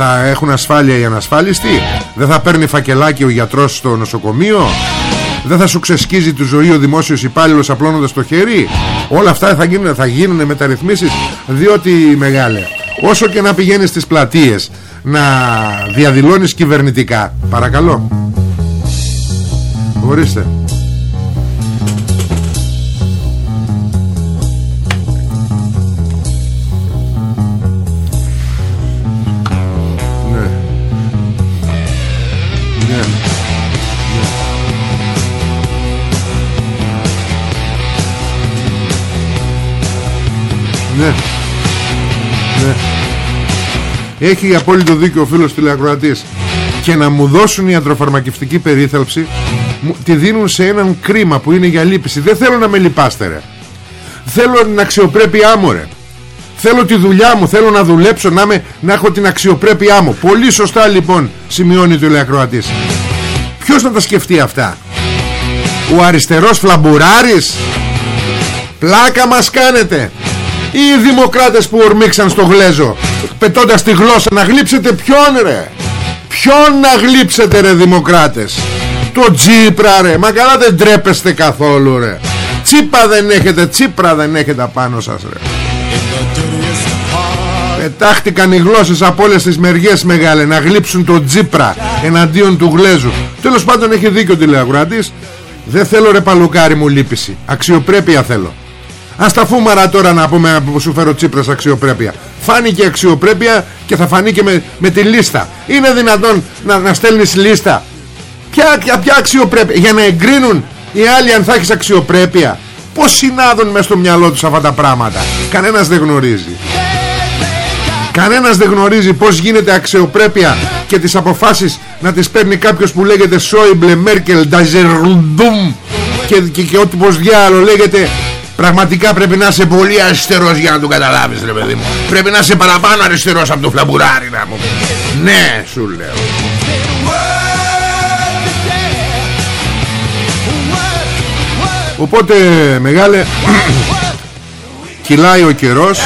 Θα έχουν ασφάλεια οι ανασφάλιστοι; Δεν θα παίρνει φακελάκι ο γιατρός στο νοσοκομείο; Δεν θα σου ξεσκίζει τη ζωή ο δημόσιος υπάλληλος απλώνοντας το χέρι; Όλα αυτά θα γίνουν, θα γίνουν μεταρρυθμίσεις Διότι μεγάλε Όσο και να πηγαίνεις στις πλατείες Να διαδηλώνεις κυβερνητικά. Παρακαλώ. Ορίστε Ναι. Ναι. Ναι Έχει απόλυτο δίκιο ο φίλος τηλεακροατής. Και να μου δώσουν ιατροφαρμακευτική περίθαλψη μου, Τη δίνουν σε έναν κρίμα που είναι για λύπηση. Δεν θέλω να με λυπάστε ρε. Θέλω την αξιοπρέπειά μου ρε Θέλω τη δουλειά μου Θέλω να δουλέψω να, με, να έχω την αξιοπρέπειά μου. Πολύ σωστά λοιπόν σημειώνει ο τηλεακροατής Ποιος να τα σκεφτεί αυτά; Ο αριστερός φλαμπουράρης; Πλάκα μας κάνετε. Ή οι δημοκράτες που ορμήξαν στο γλέζο πετώντας τη γλώσσα να γλύψετε ποιον ρε; Ποιον να γλύψετε ρε δημοκράτες; Το τσίπρα ρε. Μα καλά δεν τρέπεστε καθόλου ρε. Τσίπα δεν έχετε τσίπρα δεν έχετε πάνω σας ρε Πετάχτηκαν οι γλώσσες από όλες τις μεριές μεγάλε να γλύψουν το τσίπρα εναντίον του γλέζου. Τέλος πάντων έχει δίκιο τηλεαγουρατής δεν θέλω ρε παλουκάρι μου λύπηση. Αξιοπρέπεια θέλω. Ας τα φούμαρα τώρα να πούμε που σου φέρω Τσίπρας αξιοπρέπεια. Φάνηκε αξιοπρέπεια και θα φανεί και με, με τη λίστα. Είναι δυνατόν να, να στέλνεις λίστα; Ποια, ποια, ποια αξιοπρέπεια; Για να εγκρίνουν οι άλλοι αν θα έχεις αξιοπρέπεια. Πώς συνάδουν μέσα στο μυαλό τους αυτά τα πράγματα; Κανένας δεν γνωρίζει Κανένας δεν γνωρίζει πως γίνεται αξιοπρέπεια και τις αποφάσεις να τις παίρνει κάποιος που λέγεται Σόιμπλε, Μέρκελ, Νταζερντούμ και, και, και ό,τι πως διάλο λέγεται Πραγματικά πρέπει να είσαι πολύ αριστερός για να το καταλάβεις ρε παιδί μου. Πρέπει να είσαι παραπάνω αριστερός από το φλαμπουράρι να μου Ναι σου λέω. Οπότε μεγάλε Κυλάει ο καιρός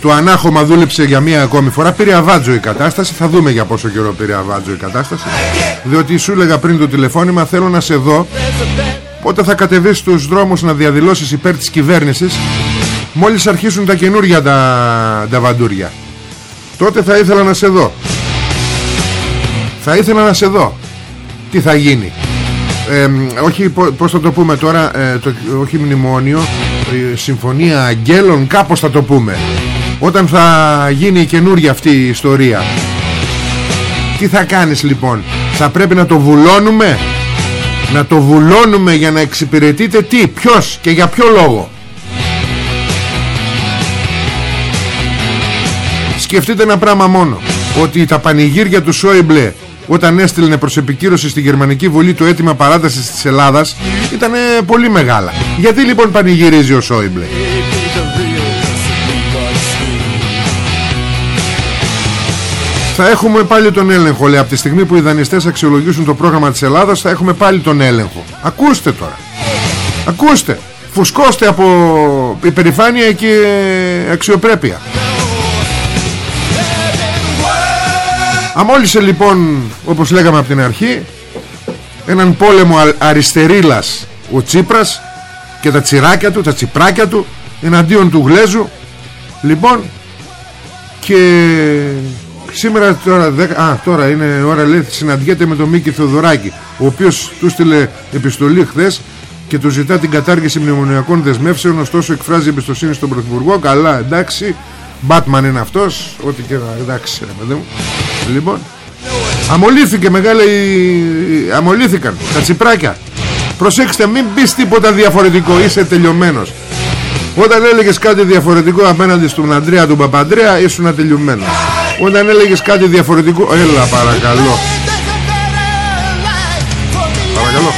Το ανάχωμα δούλεψε για μία ακόμη φορά. Πήρε αβάτζο η κατάσταση. Θα δούμε για πόσο καιρό πήρε αβάτζο η κατάσταση. Διότι σου έλεγα πριν το τηλεφώνημα Θέλω να σε δω Πότε θα κατεβείς στους δρόμους να διαδηλώσεις υπέρ της κυβέρνησης Μόλις αρχίσουν τα καινούργια τα, τα βαντούρια. Τότε θα ήθελα να σε δω. Θα ήθελα να σε δω. Τι θα γίνει. Ε, Όχι πως θα το πούμε τώρα ε, το, Όχι μνημόνιο ε, Συμφωνία αγγέλων Κάπως θα το πούμε Όταν θα γίνει η καινούργια αυτή η ιστορία. Τι θα κάνεις λοιπόν; Θα πρέπει να το βουλώνουμε; Να το βουλώνουμε για να εξυπηρετείτε τι, ποιος και για ποιο λόγο; Σκεφτείτε ένα πράγμα μόνο Ότι τα πανηγύρια του Σόιμπλε Όταν έστειλε προς επικύρωση στη Γερμανική Βουλή Το αίτημα παράτασης της Ελλάδας Ήταν πολύ μεγάλα. Γιατί λοιπόν πανηγυρίζει ο Σόιμπλε; Θα έχουμε πάλι τον έλεγχο λέει. Από τη στιγμή που οι δανειστές αξιολογήσουν το πρόγραμμα της Ελλάδας θα έχουμε πάλι τον έλεγχο. Ακούστε τώρα. Ακούστε. Φουσκώστε από υπερηφάνεια και αξιοπρέπεια. Αμόλυσε λοιπόν όπως λέγαμε από την αρχή έναν πόλεμο αριστερίλας ο Τσίπρας και τα τσιράκια του, τα τσιπράκια του εναντίον του Γλέζου. Λοιπόν και Σήμερα τώρα, α, τώρα είναι ώρα λέει συναντιέται με τον Μίκη Θεοδωράκη ο οποίος του στείλε επιστολή χθες και του ζητά την κατάργηση μνημονιακών δεσμεύσεων ωστόσο εκφράζει εμπιστοσύνη στον Πρωθυπουργό. Καλά εντάξει Μπάτμαν είναι αυτός ό,τι και εντάξει ρε παιδί μου. Λοιπόν αμολύθηκε μεγάλη αμολύθηκαν τα τσιπράκια. Προσέξτε μην πεις τίποτα διαφορετικό είσαι τελειωμένος. Όταν έλεγες κάτι διαφορετικό απέναντι στον Αντρέα του Παπαντρέα ήσουν τελειωμένος Όταν έλεγες κάτι διαφορετικό Έλα παρακαλώ Παρακαλώ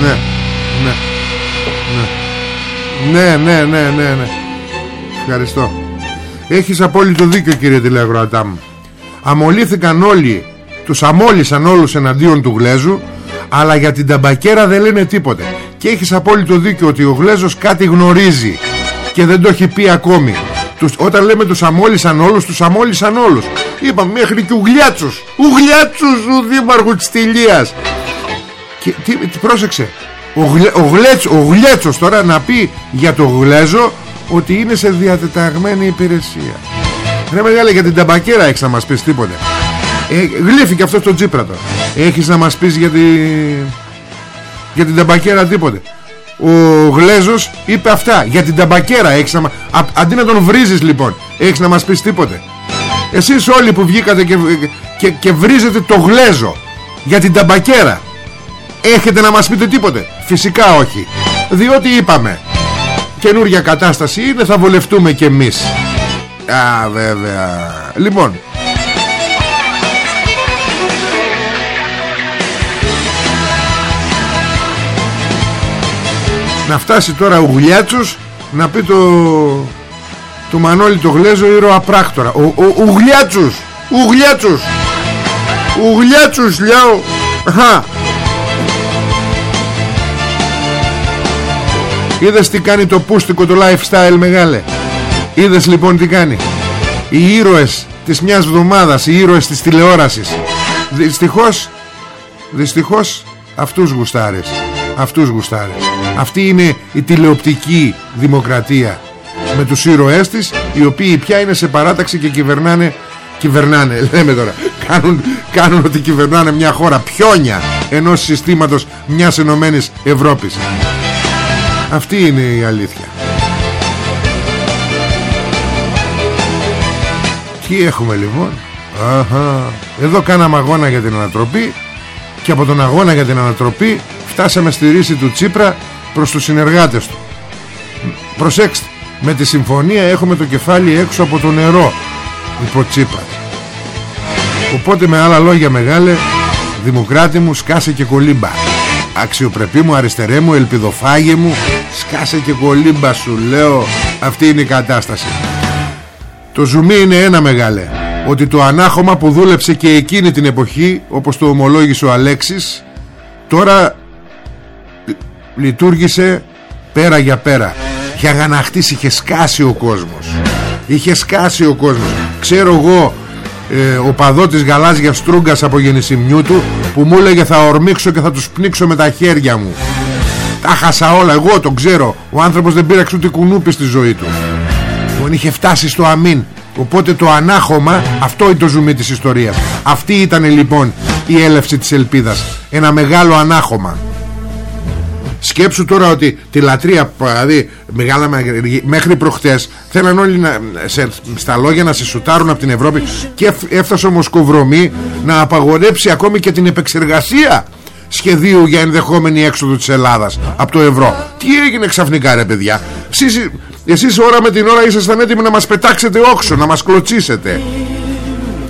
Ναι, ναι, ναι, ναι, ναι, ναι, ναι, ναι. Ευχαριστώ. Έχεις απόλυτο δίκιο κύριε τηλεαγροατά μου. Αμολύθηκαν όλοι, τους αμόλυσαν όλους εναντίον του Γλέζου, αλλά για την ταμπακέρα δεν λένε τίποτε. Και έχεις απόλυτο δίκιο ότι ο Γλέζος κάτι γνωρίζει και δεν το έχει πει ακόμη. Τους, όταν λέμε τους αμόλυσαν όλους, τους αμόλυσαν όλους. Είπαμε μέχρι και Ουγλιάτσους. Ουγλιάτσους ο δήμαρχου της Τηλίας. Και τι, τι πρόσεξε ο, Γλε, ο, Γλέτς, ο Γλέτσος τώρα να πει για το Γλέζο ότι είναι σε διατεταγμένη υπηρεσία. Ρε μεγάλε για την ταμπακέρα έχεις να μας πεις τίποτε. Ε, Γλύφηκε αυτό στο Τζίπρα τώρα. Έχεις να μας πεις για, τη... για την ταμπακέρα τίποτε. Ο Γλέζος είπε αυτά. Για την ταμπακέρα έχεις να... Α, Αντί να τον βρίζεις λοιπόν Έχεις να μας πεις τίποτε. Εσείς όλοι που βγήκατε και, και, και βρίζετε το Γλέζο Για την ταμπακέρα Έχετε να μας πείτε τίποτε. Φυσικά όχι. Διότι είπαμε Καινούργια κατάσταση είναι θα βολευτούμε κι εμείς. Α βέβαια. Λοιπόν. Να φτάσει τώρα ο Γουλιάτσος Να πει το Το Μανώλη το Γλέζο ήρωα απράκτορα Ο, ο, ο Γουλιάτσος Ο Γουλιάτσος Ο Γουλιάτσος λέω Είδες τι κάνει το πούστικο το lifestyle μεγάλε. Είδες λοιπόν τι κάνει. Οι ήρωες της μιας εβδομάδας Οι ήρωες της τηλεόρασης. Δυστυχώς Δυστυχώς Αυτούς γουστάρες Αυτούς γουστάρες Αυτή είναι η τηλεοπτική δημοκρατία. Με τους ήρωές της Οι οποίοι πια είναι σε παράταξη και κυβερνάνε Κυβερνάνε λέμε τώρα Κάνουν, κάνουν ότι κυβερνάνε μια χώρα Πιόνια ενός συστήματος μιας ενωμένης Ευρώπης αυτή είναι η αλήθεια. Τι έχουμε λοιπόν; Αχα. Εδώ κάναμε αγώνα για την ανατροπή Και από τον αγώνα για την ανατροπή Φτάσαμε στη ρίση του Τσίπρα Προς τους συνεργάτες του. Προσέξτε Με τη συμφωνία έχουμε το κεφάλι έξω από το νερό Υπό Τσίπρα. Οπότε με άλλα λόγια μεγάλε Δημοκράτη μου σκάσε και κολύμπα. Αξιοπρεπή μου, αριστερέ μου, ελπιδοφάγε μου Σκάσε και κολύμπα σου λέω. Αυτή είναι η κατάσταση. Το ζουμί είναι ένα μεγάλε. Ότι το ανάχωμα που δούλεψε και εκείνη την εποχή Όπως το ομολόγησε ο Αλέξης Τώρα Λειτουργήσε Πέρα για πέρα. Για γαναχτής είχε σκάσει ο κόσμος. Είχε σκάσει ο κόσμος. Ξέρω εγώ ε, ο παδό της γαλάζιας στρούγκας από γεννησιμιού του που μου έλεγε θα ορμήξω και θα τους πνίξω με τα χέρια μου τα χάσα όλα εγώ το ξέρω. Ο άνθρωπος δεν πήραξε ούτε κουνούπι στη ζωή του. Τον είχε φτάσει στο αμήν. Οπότε το ανάχωμα αυτό είναι το ζουμί της ιστορίας. Αυτή ήταν λοιπόν η έλευση της ελπίδας. Ένα μεγάλο ανάχωμα. Σκέψου τώρα ότι τη λατρεία δηλαδή μεγάλα, μέχρι προχτές θέλαν όλοι να, σε, στα λόγια να σε σουτάρουν από την Ευρώπη και έφτασε ο Μοσκοβρωμή να απαγορέψει ακόμη και την επεξεργασία σχεδίου για ενδεχόμενη έξοδο της Ελλάδας από το ευρώ. Τι έγινε ξαφνικά ρε παιδιά; Εσείς, εσείς ώρα με την ώρα ήσασταν έτοιμοι να μας πετάξετε όξο, να μας κλωτσίσετε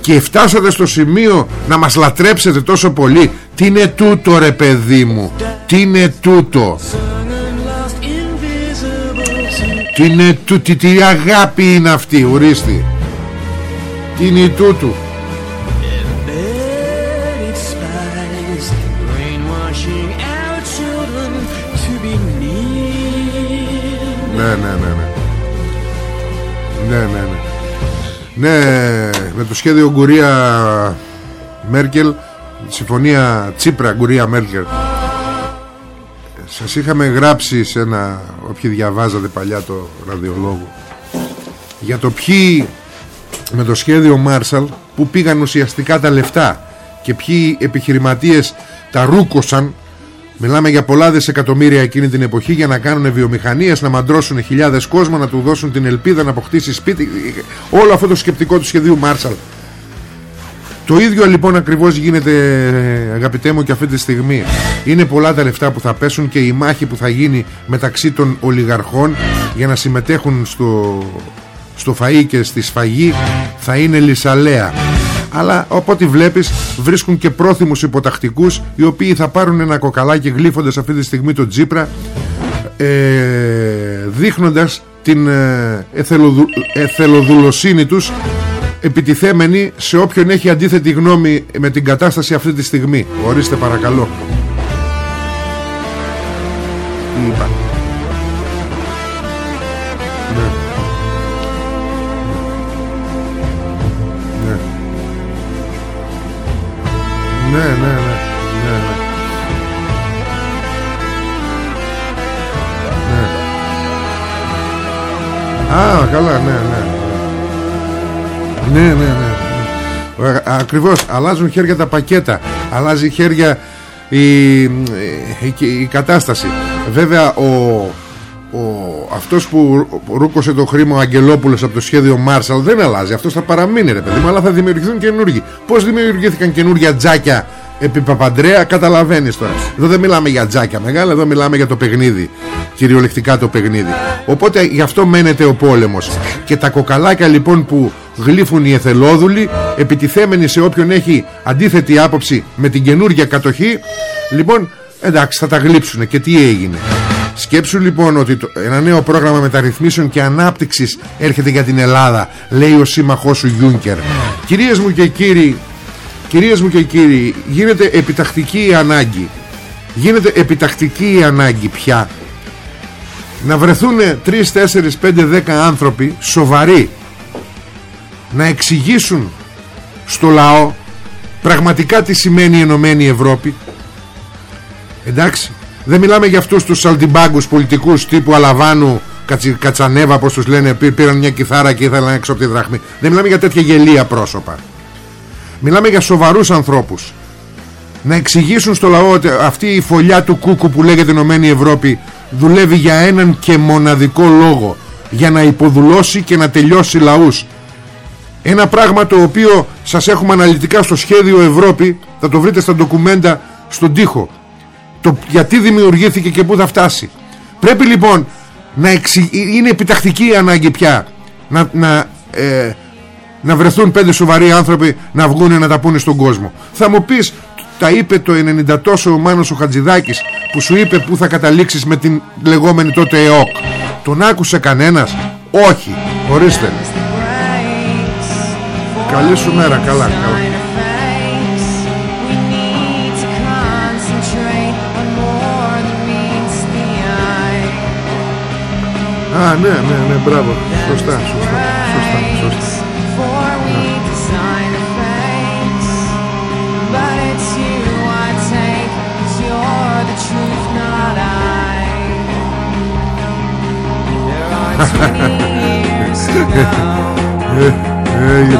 και φτάσατε στο σημείο να μας λατρέψετε τόσο πολύ τι είναι τούτο ρε παιδί μου; Τι είναι τούτο; Τι είναι τούτο τι αγάπη είναι αυτή ορίστη τι είναι τούτο; Ναι ναι ναι ναι. Ναι ναι ναι. Ναι, με το σχέδιο Γκουρία Μέρκελ Συμφωνία Τσίπρα Γκουρία Μέρκελ. Σας είχαμε γράψει σε ένα Όποιοι διαβάζατε παλιά το ραδιολόγο Για το ποιοι Με το σχέδιο Μάρσαλ Που πήγαν ουσιαστικά τα λεφτά Και ποιοι επιχειρηματίες Τα ρούκοσαν Μιλάμε για πολλά δισεκατομμύρια εκείνη την εποχή για να κάνουν βιομηχανίες, να μαντρώσουν χιλιάδες κόσμο, να του δώσουν την ελπίδα να αποκτήσει σπίτι. Όλο αυτό το σκεπτικό του σχεδίου Μάρσαλ. Το ίδιο λοιπόν ακριβώς γίνεται αγαπητέ μου και αυτή τη στιγμή. Είναι πολλά τα λεφτά που θα πέσουν και η μάχη που θα γίνει μεταξύ των ολιγαρχών για να συμμετέχουν στο, στο φαΐ και στη σφαγή θα είναι λισαλέα αλλά ό,τι βλέπεις βρίσκουν και πρόθυμους υποτακτικούς οι οποίοι θα πάρουν ένα κοκαλάκι γλύφοντας αυτή τη στιγμή το Τζίπρα ε, δείχνοντας την ε, εθελοδου, εθελοδουλοσύνη τους επιτιθέμενοι σε όποιον έχει αντίθετη γνώμη με την κατάσταση αυτή τη στιγμή. Ορίστε παρακαλώ. Τι Ναι, ναι, ναι. ναι, ναι. ναι. Α, καλά, ναι, ναι. Ναι, ναι, ναι. ναι. Ακριβώς, αλλάζουν χέρια τα πακέτα. Αλλάζει χέρια η, η, η κατάσταση. Βέβαια, ο, ο, αυτός που ρούκωσε το χρήμα ο Αγγελόπουλος από το σχέδιο Μάρσαλ δεν αλλάζει. Αυτός θα παραμείνει ρε παιδί μου αλλά θα δημιουργηθούν καινούργοι. Πως δημιουργήθηκαν καινούργια τζάκια επί Παπαντρέα καταλαβαίνεις τώρα. Εδώ δεν μιλάμε για τζάκια μεγάλα εδώ μιλάμε για το παιχνίδι κυριολεκτικά το παιχνίδι. Οπότε γι' αυτό μένεται ο πόλεμος. Και τα κοκαλάκια λοιπόν που γλύφουν οι εθελόδουλοι επιτιθέμενοι σε όποιον έχει αντίθετη άποψη με την καινούργια κατοχή λοιπόν εντάξει θα τα γλύψουν και τι έγινε Σκέψου λοιπόν ότι το, ένα νέο πρόγραμμα μεταρρυθμίσεων και ανάπτυξης έρχεται για την Ελλάδα λέει ο σύμμαχός σου Γιούνκερ. Κυρίες μου και κύριοι Κυρίες μου και κύριοι γίνεται επιτακτική η ανάγκη. Γίνεται επιτακτική η ανάγκη πια. Να βρεθούν 3, 4, 5, 10 άνθρωποι σοβαροί να εξηγήσουν στο λαό πραγματικά τι σημαίνει η Ενωμένη Ευρώπη. Εντάξει δεν μιλάμε για αυτούς τους σαλτιμπάγκους πολιτικούς τύπου Αλαβάνου Κατσανέβα όπως τους λένε πήραν μια κιθάρα και ήθελαν έξω από τη δραχμή. Δεν μιλάμε για τέτοια γελία πρόσωπα. Μιλάμε για σοβαρούς ανθρώπους. Να εξηγήσουν στο λαό ότι αυτή η φωλιά του κούκου που λέγεται Ενωμένη Ευρώπη δουλεύει για έναν και μοναδικό λόγο. Για να υποδουλώσει και να τελειώσει λαούς. Ένα πράγμα το οποίο σας έχουμε αναλυτικά στο σχέδιο Ευρώπη θα το βρείτε στα ντοκουμέντα στον τοίχο το γιατί δημιουργήθηκε και πού θα φτάσει. Πρέπει λοιπόν να εξι... είναι επιτακτική η ανάγκη πια να, να, ε, να βρεθούν πέντε σοβαροί άνθρωποι να βγουν να τα πούνε στον κόσμο. Θα μου πεις τα είπε το 90 τόσο ο Μάνος ο Χατζηδάκης που σου είπε που θα καταλήξεις με την λεγόμενη τότε ΕΟΚ. Τον άκουσε κανένας; Όχι. Ορίστε. Καλή σου μέρα. Καλά, καλά. Α, ναι, ναι, ναι, μπράβο. Σωστά, σωστά, σωστά, σωστά. Έγινε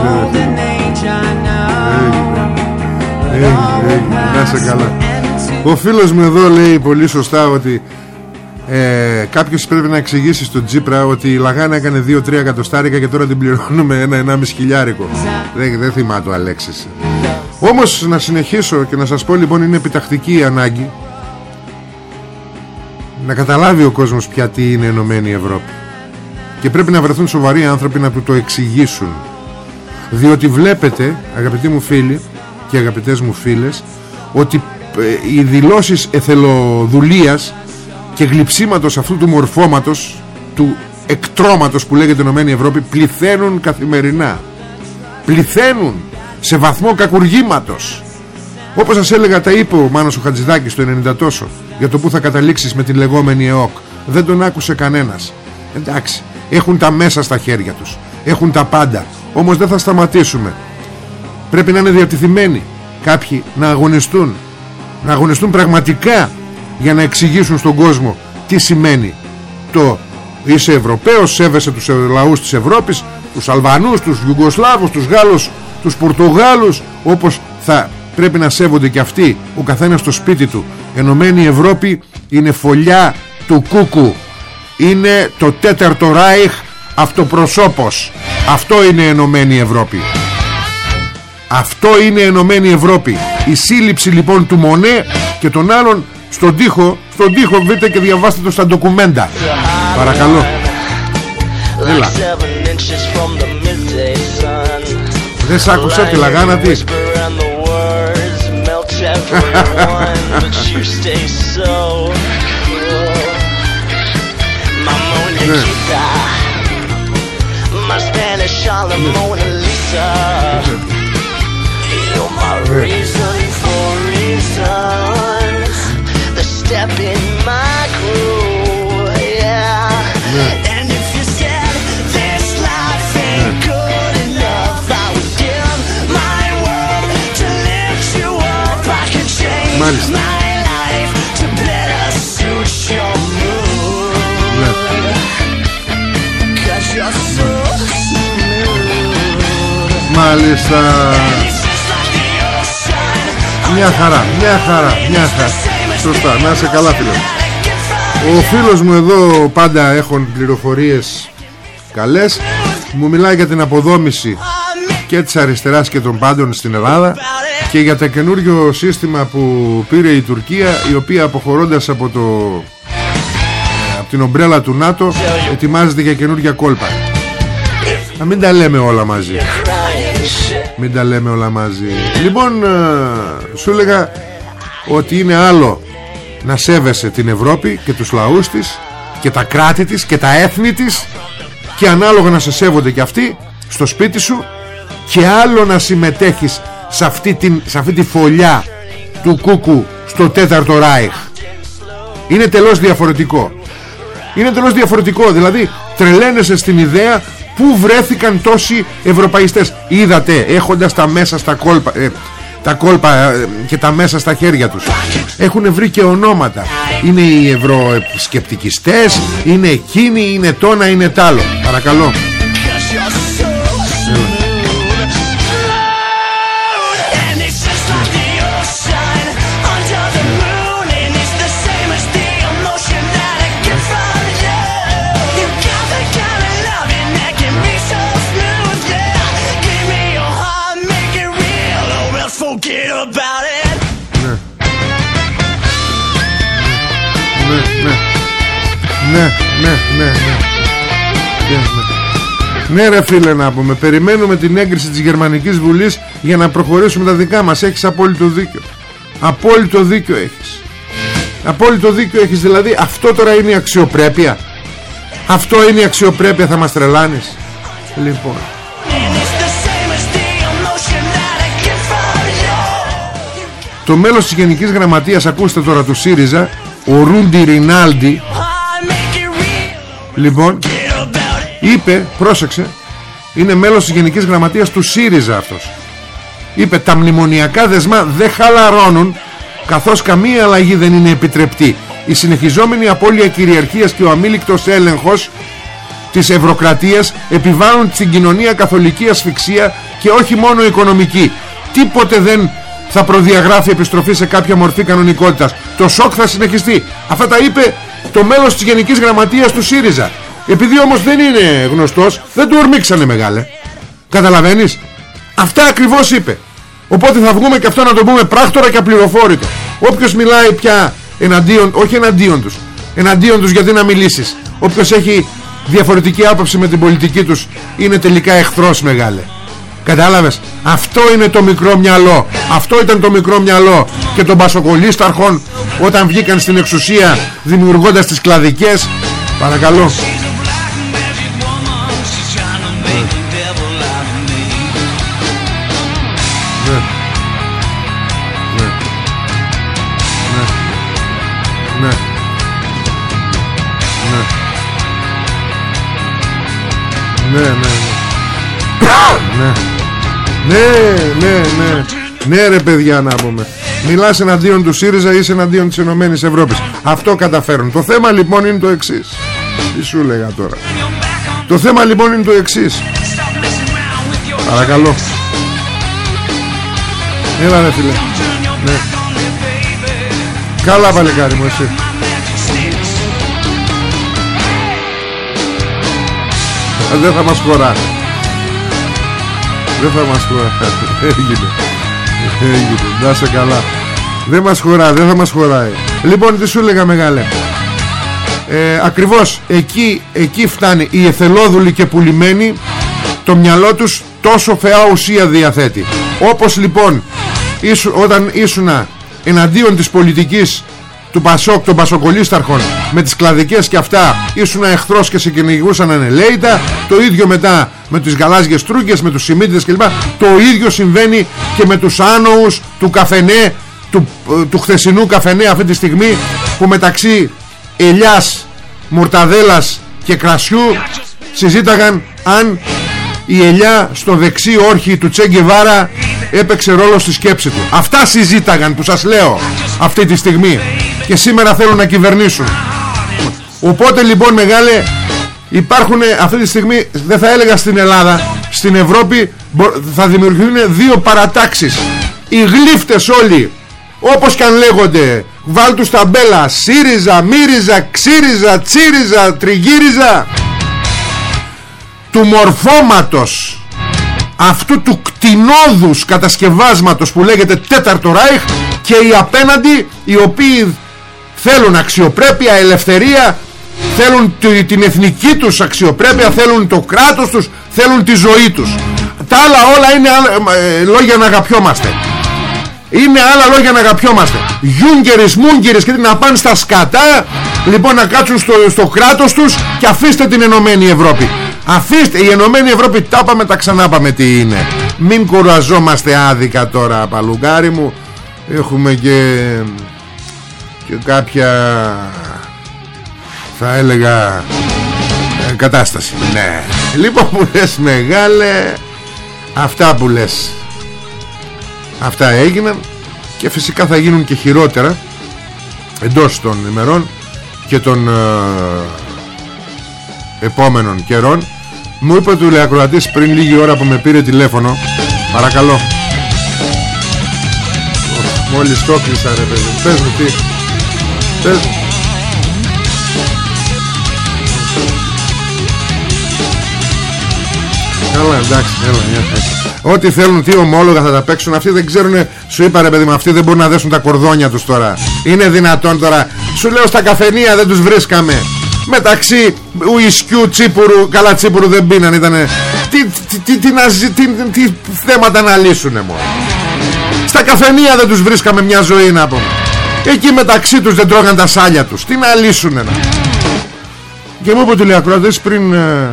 Να σε καλά Ο φίλος μου εδώ λέει πολύ σωστά ότι ε, κάποιος πρέπει να εξηγήσει στον Τζίπρα ότι η Λαγάνα έκανε 2-3 εκατοστάρικα και τώρα την πληρώνουμε ένα 1,5 χιλιάρικο. Δεν, δεν θυμάμαι το Αλέξης. Όμως να συνεχίσω και να σας πω λοιπόν είναι επιτακτική η ανάγκη να καταλάβει ο κόσμος πια τι είναι Ενωμένη Ευρώπη. Και πρέπει να βρεθούν σοβαροί άνθρωποι να του το εξηγήσουν. Διότι βλέπετε αγαπητοί μου φίλοι και αγαπητές μου φίλες ότι ε, οι δηλώσεις εθελοδουλίας και γλυψίματος αυτού του μορφώματος του εκτρώματος που λέγεται Ενωμένη Ευρώπη πληθαίνουν καθημερινά. Πληθαίνουν σε βαθμό κακουργήματος. Όπως σας έλεγα τα είπε ο Μάνος ο Χατζηδάκης το 90 τόσο για το που θα καταλήξεις με την λεγόμενη ΕΟΚ. Δεν τον άκουσε κανένας. Εντάξει έχουν τα μέσα στα χέρια τους. Έχουν τα πάντα. Όμως δεν θα σταματήσουμε. Πρέπει να είναι διατηθειμένοι κάποιοι να αγωνιστούν. Να αγωνιστούν πραγματικά για να εξηγήσουν στον κόσμο τι σημαίνει το είσαι Ευρωπαίος, σέβεσαι τους λαούς της Ευρώπης τους Αλβανούς, τους Ιουγκοσλάβους, τους Γάλλους τους Πορτογάλους όπως θα πρέπει να σέβονται και αυτοί ο καθένας στο σπίτι του. Ενωμένη Ευρώπη είναι φωλιά του κούκου. Είναι το τέταρτο ράιχ αυτοπροσώπος αυτό είναι Ενωμένη Ευρώπη. Αυτό είναι Ενωμένη Ευρώπη. Η σύλληψη λοιπόν του Μονέ και των άλλων στον τοίχο στον τοίχο βρείτε και διαβάστε το στα ντοκουμέντα. Παρακαλώ. Έλα. Δεν σ' άκουσα τη λαγάνα της. Ναι. My Spanish Harlem Mona Lisa You're my reason so Μάλιστα. Μια χαρά, μια χαρά, μια χαρά. Σωστά, να είσαι καλά φίλος Ο φίλος μου εδώ πάντα έχουν πληροφορίες καλές. Μου μιλάει για την αποδόμηση και της αριστεράς και των πάντων στην Ελλάδα και για το καινούριο σύστημα που πήρε η Τουρκία η οποία αποχωρώντας από το από την ομπρέλα του ΝΑΤΟ ετοιμάζεται για καινούργια κόλπα. Να μην τα λέμε όλα μαζί. Μην τα λέμε όλα μαζί. Λοιπόν ε, σου έλεγα Ότι είναι άλλο Να σέβεσαι την Ευρώπη Και τους λαούς της Και τα κράτη της και τα έθνη της Και ανάλογα να σε σέβονται και αυτοί Στο σπίτι σου Και άλλο να συμμετέχεις Σε αυτή, την, σε αυτή τη φωλιά Του κούκου στο τέταρτο ράιχ. Είναι τελώς διαφορετικό. Είναι τελώς διαφορετικό. Δηλαδή τρελαίνεσαι στην ιδέα Πού βρέθηκαν τόσοι ευρωπαϊστές. Είδατε έχοντας τα μέσα στα κόλπα ε, Τα κόλπα ε, και τα μέσα στα χέρια τους. Έχουν βρει και ονόματα. Είναι οι ευρωσκεπτικιστές Είναι εκείνοι, είναι τόνα, είναι τ' άλλο. Παρακαλώ ναι, ναι, ναι, ναι. Ναι ρε φίλε να πούμε. Περιμένουμε την έγκριση της Γερμανικής Βουλής Για να προχωρήσουμε τα δικά μας. Έχεις απόλυτο δίκιο. Απόλυτο δίκιο έχεις. Απόλυτο δίκιο έχεις. Δηλαδή αυτό τώρα είναι η αξιοπρέπεια. Αυτό είναι η αξιοπρέπεια. Θα μας τρελάνεις. Λοιπόν. Το μέλος της Γενικής Γραμματείας Ακούστε τώρα του ΣΥΡΙΖΑ Ο Ρούντι Ρινάλντι Λοιπόν Είπε, πρόσεξε Είναι μέλος της Γενικής Γραμματείας του ΣΥΡΙΖΑ αυτός. Είπε τα μνημονιακά δεσμά δεν χαλαρώνουν Καθώς καμία αλλαγή δεν είναι επιτρεπτή. Η συνεχιζόμενη απώλεια κυριαρχίας Και ο αμήλικτος έλεγχος Της ευρωκρατίας Επιβάλλουν στην κοινωνία καθολική ασφυξία Και όχι μόνο οικονομική. Τίποτε δεν θα προδιαγράφει επιστροφή σε κάποια μορφή κανονικότητας. Το σοκ θα συνεχιστεί. Αυτά τα είπε το μέλος της Γενικής Γραμματείας του ΣΥΡΙΖΑ. Επειδή όμως δεν είναι γνωστός δεν του ορμήξανε μεγάλε. Καταλαβαίνεις; Αυτά ακριβώς είπε. Οπότε θα βγούμε και αυτό να το πούμε πράκτορα και απληροφόρητο. Όποιος μιλάει πια εναντίον όχι εναντίον τους εναντίον τους γιατί να μιλήσεις. Όποιος έχει διαφορετική άποψη με την πολιτική τους είναι τελικά εχθρός μεγάλε Κατάλαβες; Αυτό είναι το μικρό μυαλό Αυτό ήταν το μικρό μυαλό Και των Πασοκολίσταρχων Όταν βγήκαν στην εξουσία Δημιουργώντας τις κλαδικές Παρακαλώ ναι. Ναι. Ναι. Ναι, ναι, ναι. Ναι. Ναι, ναι, ναι. Ναι ρε παιδιά να πούμε. Μιλάς εναντίον του ΣΥΡΙΖΑ ή εναντίον της Ενωμένης Ευρώπης. Αυτό καταφέρουν. Το θέμα λοιπόν είναι το εξής. Τι σου λέγα τώρα. Το θέμα λοιπόν είναι το εξής. Παρακαλώ. Έλα ρε φίλε. Ναι. Καλά παλικάρι μου εσύ Δεν θα μας χωρά Δεν θα μας χωρά. Έγινε. Έγινε. Να σε καλά. Δεν μας χωρά Δεν θα μας χωράει. Λοιπόν τι σου έλεγα μεγάλε ε, Ακριβώς εκεί, εκεί φτάνει Οι εθελόδουλοι και πουλημένοι Το μυαλό τους τόσο φαιά ουσία διαθέτει. Όπως λοιπόν ήσου, Όταν ήσουνα εναντίον της πολιτικής του Πασόκ των Πασοκολίσταρχων με τις κλαδικές και αυτά ήσουν εχθρός και σε κυνηγούσαν ανελαίητα το ίδιο μετά με τις γαλάζιες τρούκες με τους σημίτες κλπ. Το ίδιο συμβαίνει και με τους άνοους του καφενέ του, του χθεσινού καφενέ αυτή τη στιγμή που μεταξύ ελιάς, μουρταδέλας και κρασιού συζήταγαν αν η ελιά στο δεξί όρχη του Τσέγκεβάρα έπαιξε ρόλο στη σκέψη του. Αυτά συζήταγαν που σας λέω αυτή τη στιγμή και σήμερα θέλουν να κυβερνήσουν. Οπότε λοιπόν μεγάλε υπάρχουν αυτή τη στιγμή δεν θα έλεγα στην Ελλάδα στην Ευρώπη θα δημιουργηθούν δύο παρατάξεις. Οι γλύφτες όλοι όπως και αν λέγονται βάλ τους ταμπέλα ΣΥΡΙΖΑ, ΜΥΡΙΖΑ, ΞΥΡΙΖΑ, τσίριζα, τριγύριζα. Του μορφώματος αυτού του κτηνόδους κατασκευάσματος που λέγεται τέταρτο ράιχ και οι απέναντι οι οποίοι θέλουν αξιοπρέπεια, ελευθερία θέλουν την εθνική τους αξιοπρέπεια θέλουν το κράτος τους θέλουν τη ζωή τους. Τα άλλα όλα είναι ε, λόγια να αγαπιόμαστε. Είναι άλλα λόγια να αγαπιόμαστε. Γιούγκερες, μούγκερες και να πάνε στα σκατά Λοιπόν να κάτσουν στο, στο κράτος τους Και αφήστε την Ενωμένη Ευρώπη. Αφήστε η Ενωμένη Ευρώπη Τα πάμε τα ξανά πάμε τι είναι. Μην κουραζόμαστε άδικα τώρα Παλουγκάρι μου. Έχουμε και και κάποια θα έλεγα ε, κατάσταση. Ναι. Λοιπόν που λες μεγάλε αυτά που λες. Αυτά έγιναν και φυσικά θα γίνουν και χειρότερα εντός των ημερών και των ε, επόμενων καιρών. Μου είπε του Λεακροατής πριν λίγη ώρα που με πήρε τηλέφωνο. Παρακαλώ. Μόλις το κλείσα ρε παιδί Πες μου τι. Πες μου Καλά εντάξει έλα, Ό,τι θέλουν τι ομόλογα θα τα παίξουν. Αυτοί δεν ξέρουν Σου είπα ρε παιδί μου Αυτοί δεν μπορούν να δέσουν τα κορδόνια τους τώρα. Είναι δυνατόν τώρα. Σου λέω στα καφενεία δεν τους βρίσκαμε. Μεταξύ ουισκιού τσίπουρου Καλά τσίπουρου δεν πίναν ήτανε τι, τι, τι, τι, τι, θέματα να λύσουνε μόνο στα καφενεία δεν τους βρίσκαμε μια ζωή να πούμε Εκεί μεταξύ τους δεν τρώγαν τα σάλια τους. Τι να λύσουνε να. Και μου είπε ο πριν ε,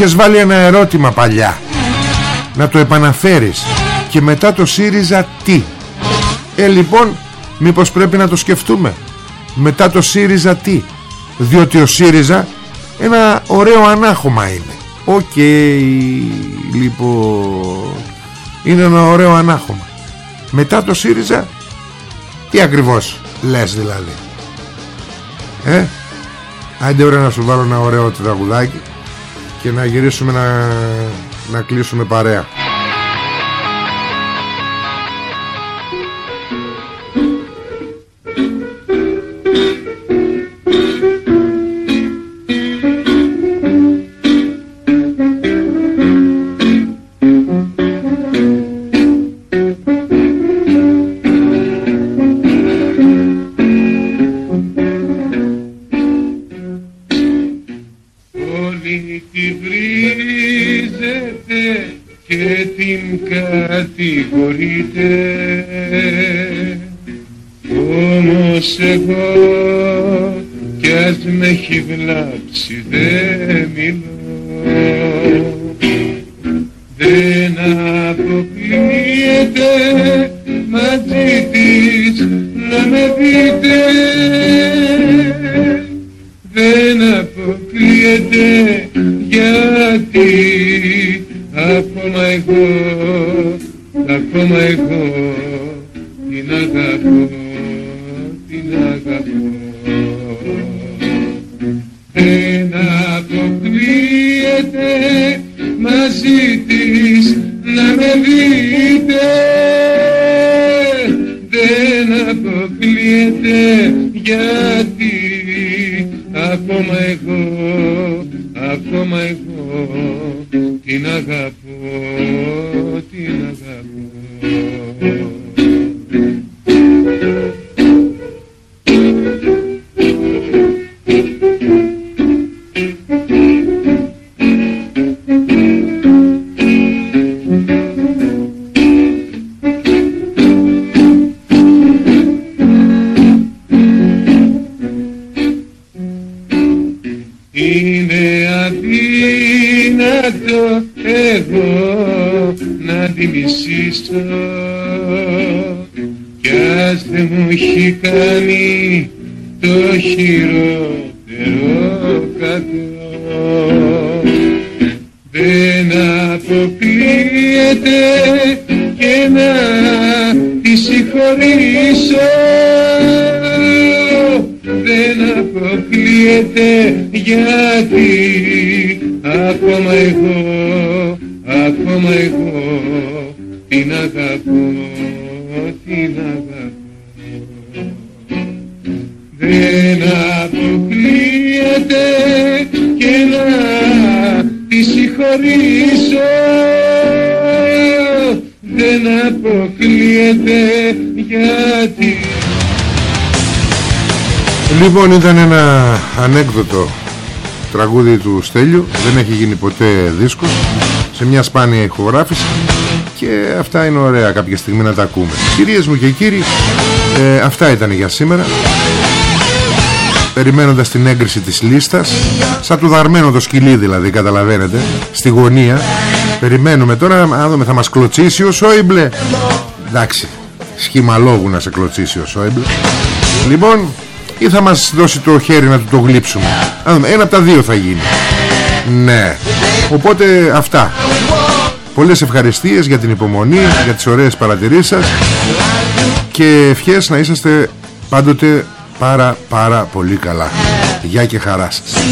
ε, βάλει ένα ερώτημα παλιά. Να το επαναφέρεις. Και μετά το ΣΥΡΙΖΑ τι; Ε λοιπόν Μήπως πρέπει να το σκεφτούμε. Μετά το ΣΥΡΙΖΑ τι; Διότι ο ΣΥΡΙΖΑ Ένα ωραίο ανάχωμα είναι. OK okay, Λοιπόν. Είναι ένα ωραίο ανάχωμα. Μετά το ΣΥΡΙΖΑ τι ακριβώς λες δηλαδή; Ε άντε ωραία να σου βάλω ένα ωραίο τραγουδάκι και να γυρίσουμε να, να κλείσουμε παρέα Fabulous. Δεν αποκλείεται γιατί Λοιπόν ήταν ένα ανέκδοτο τραγούδι του Στέλιου. Δεν έχει γίνει ποτέ δίσκος. Σε μια σπάνια ηχογράφηση. Και αυτά είναι ωραία κάποια στιγμή να τα ακούμε. Κυρίες μου και κύριοι ε, αυτά ήταν για σήμερα. Περιμένοντας την έγκριση της λίστας σαν του δαρμένο το σκυλί δηλαδή καταλαβαίνετε στη γωνία περιμένουμε τώρα να δούμε θα μας κλωτσίσει ο Σόιμπλε. Εντάξει σχήμα λόγου να σε κλωτσίσει ο Σόιμπλε. Λοιπόν ή θα μας δώσει το χέρι να του το γλύψουμε. Ένα από τα δύο θα γίνει. Ναι. Οπότε αυτά. Πολλές ευχαριστίες για την υπομονή Για τις ωραίες παρατηρήσεις σας. Και ευχές να είσαστε πάντοτε πάρα πάρα πολύ καλά. Γεια και χαρά σας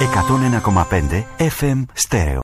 εκατόν ενα κομμάτια FM στεο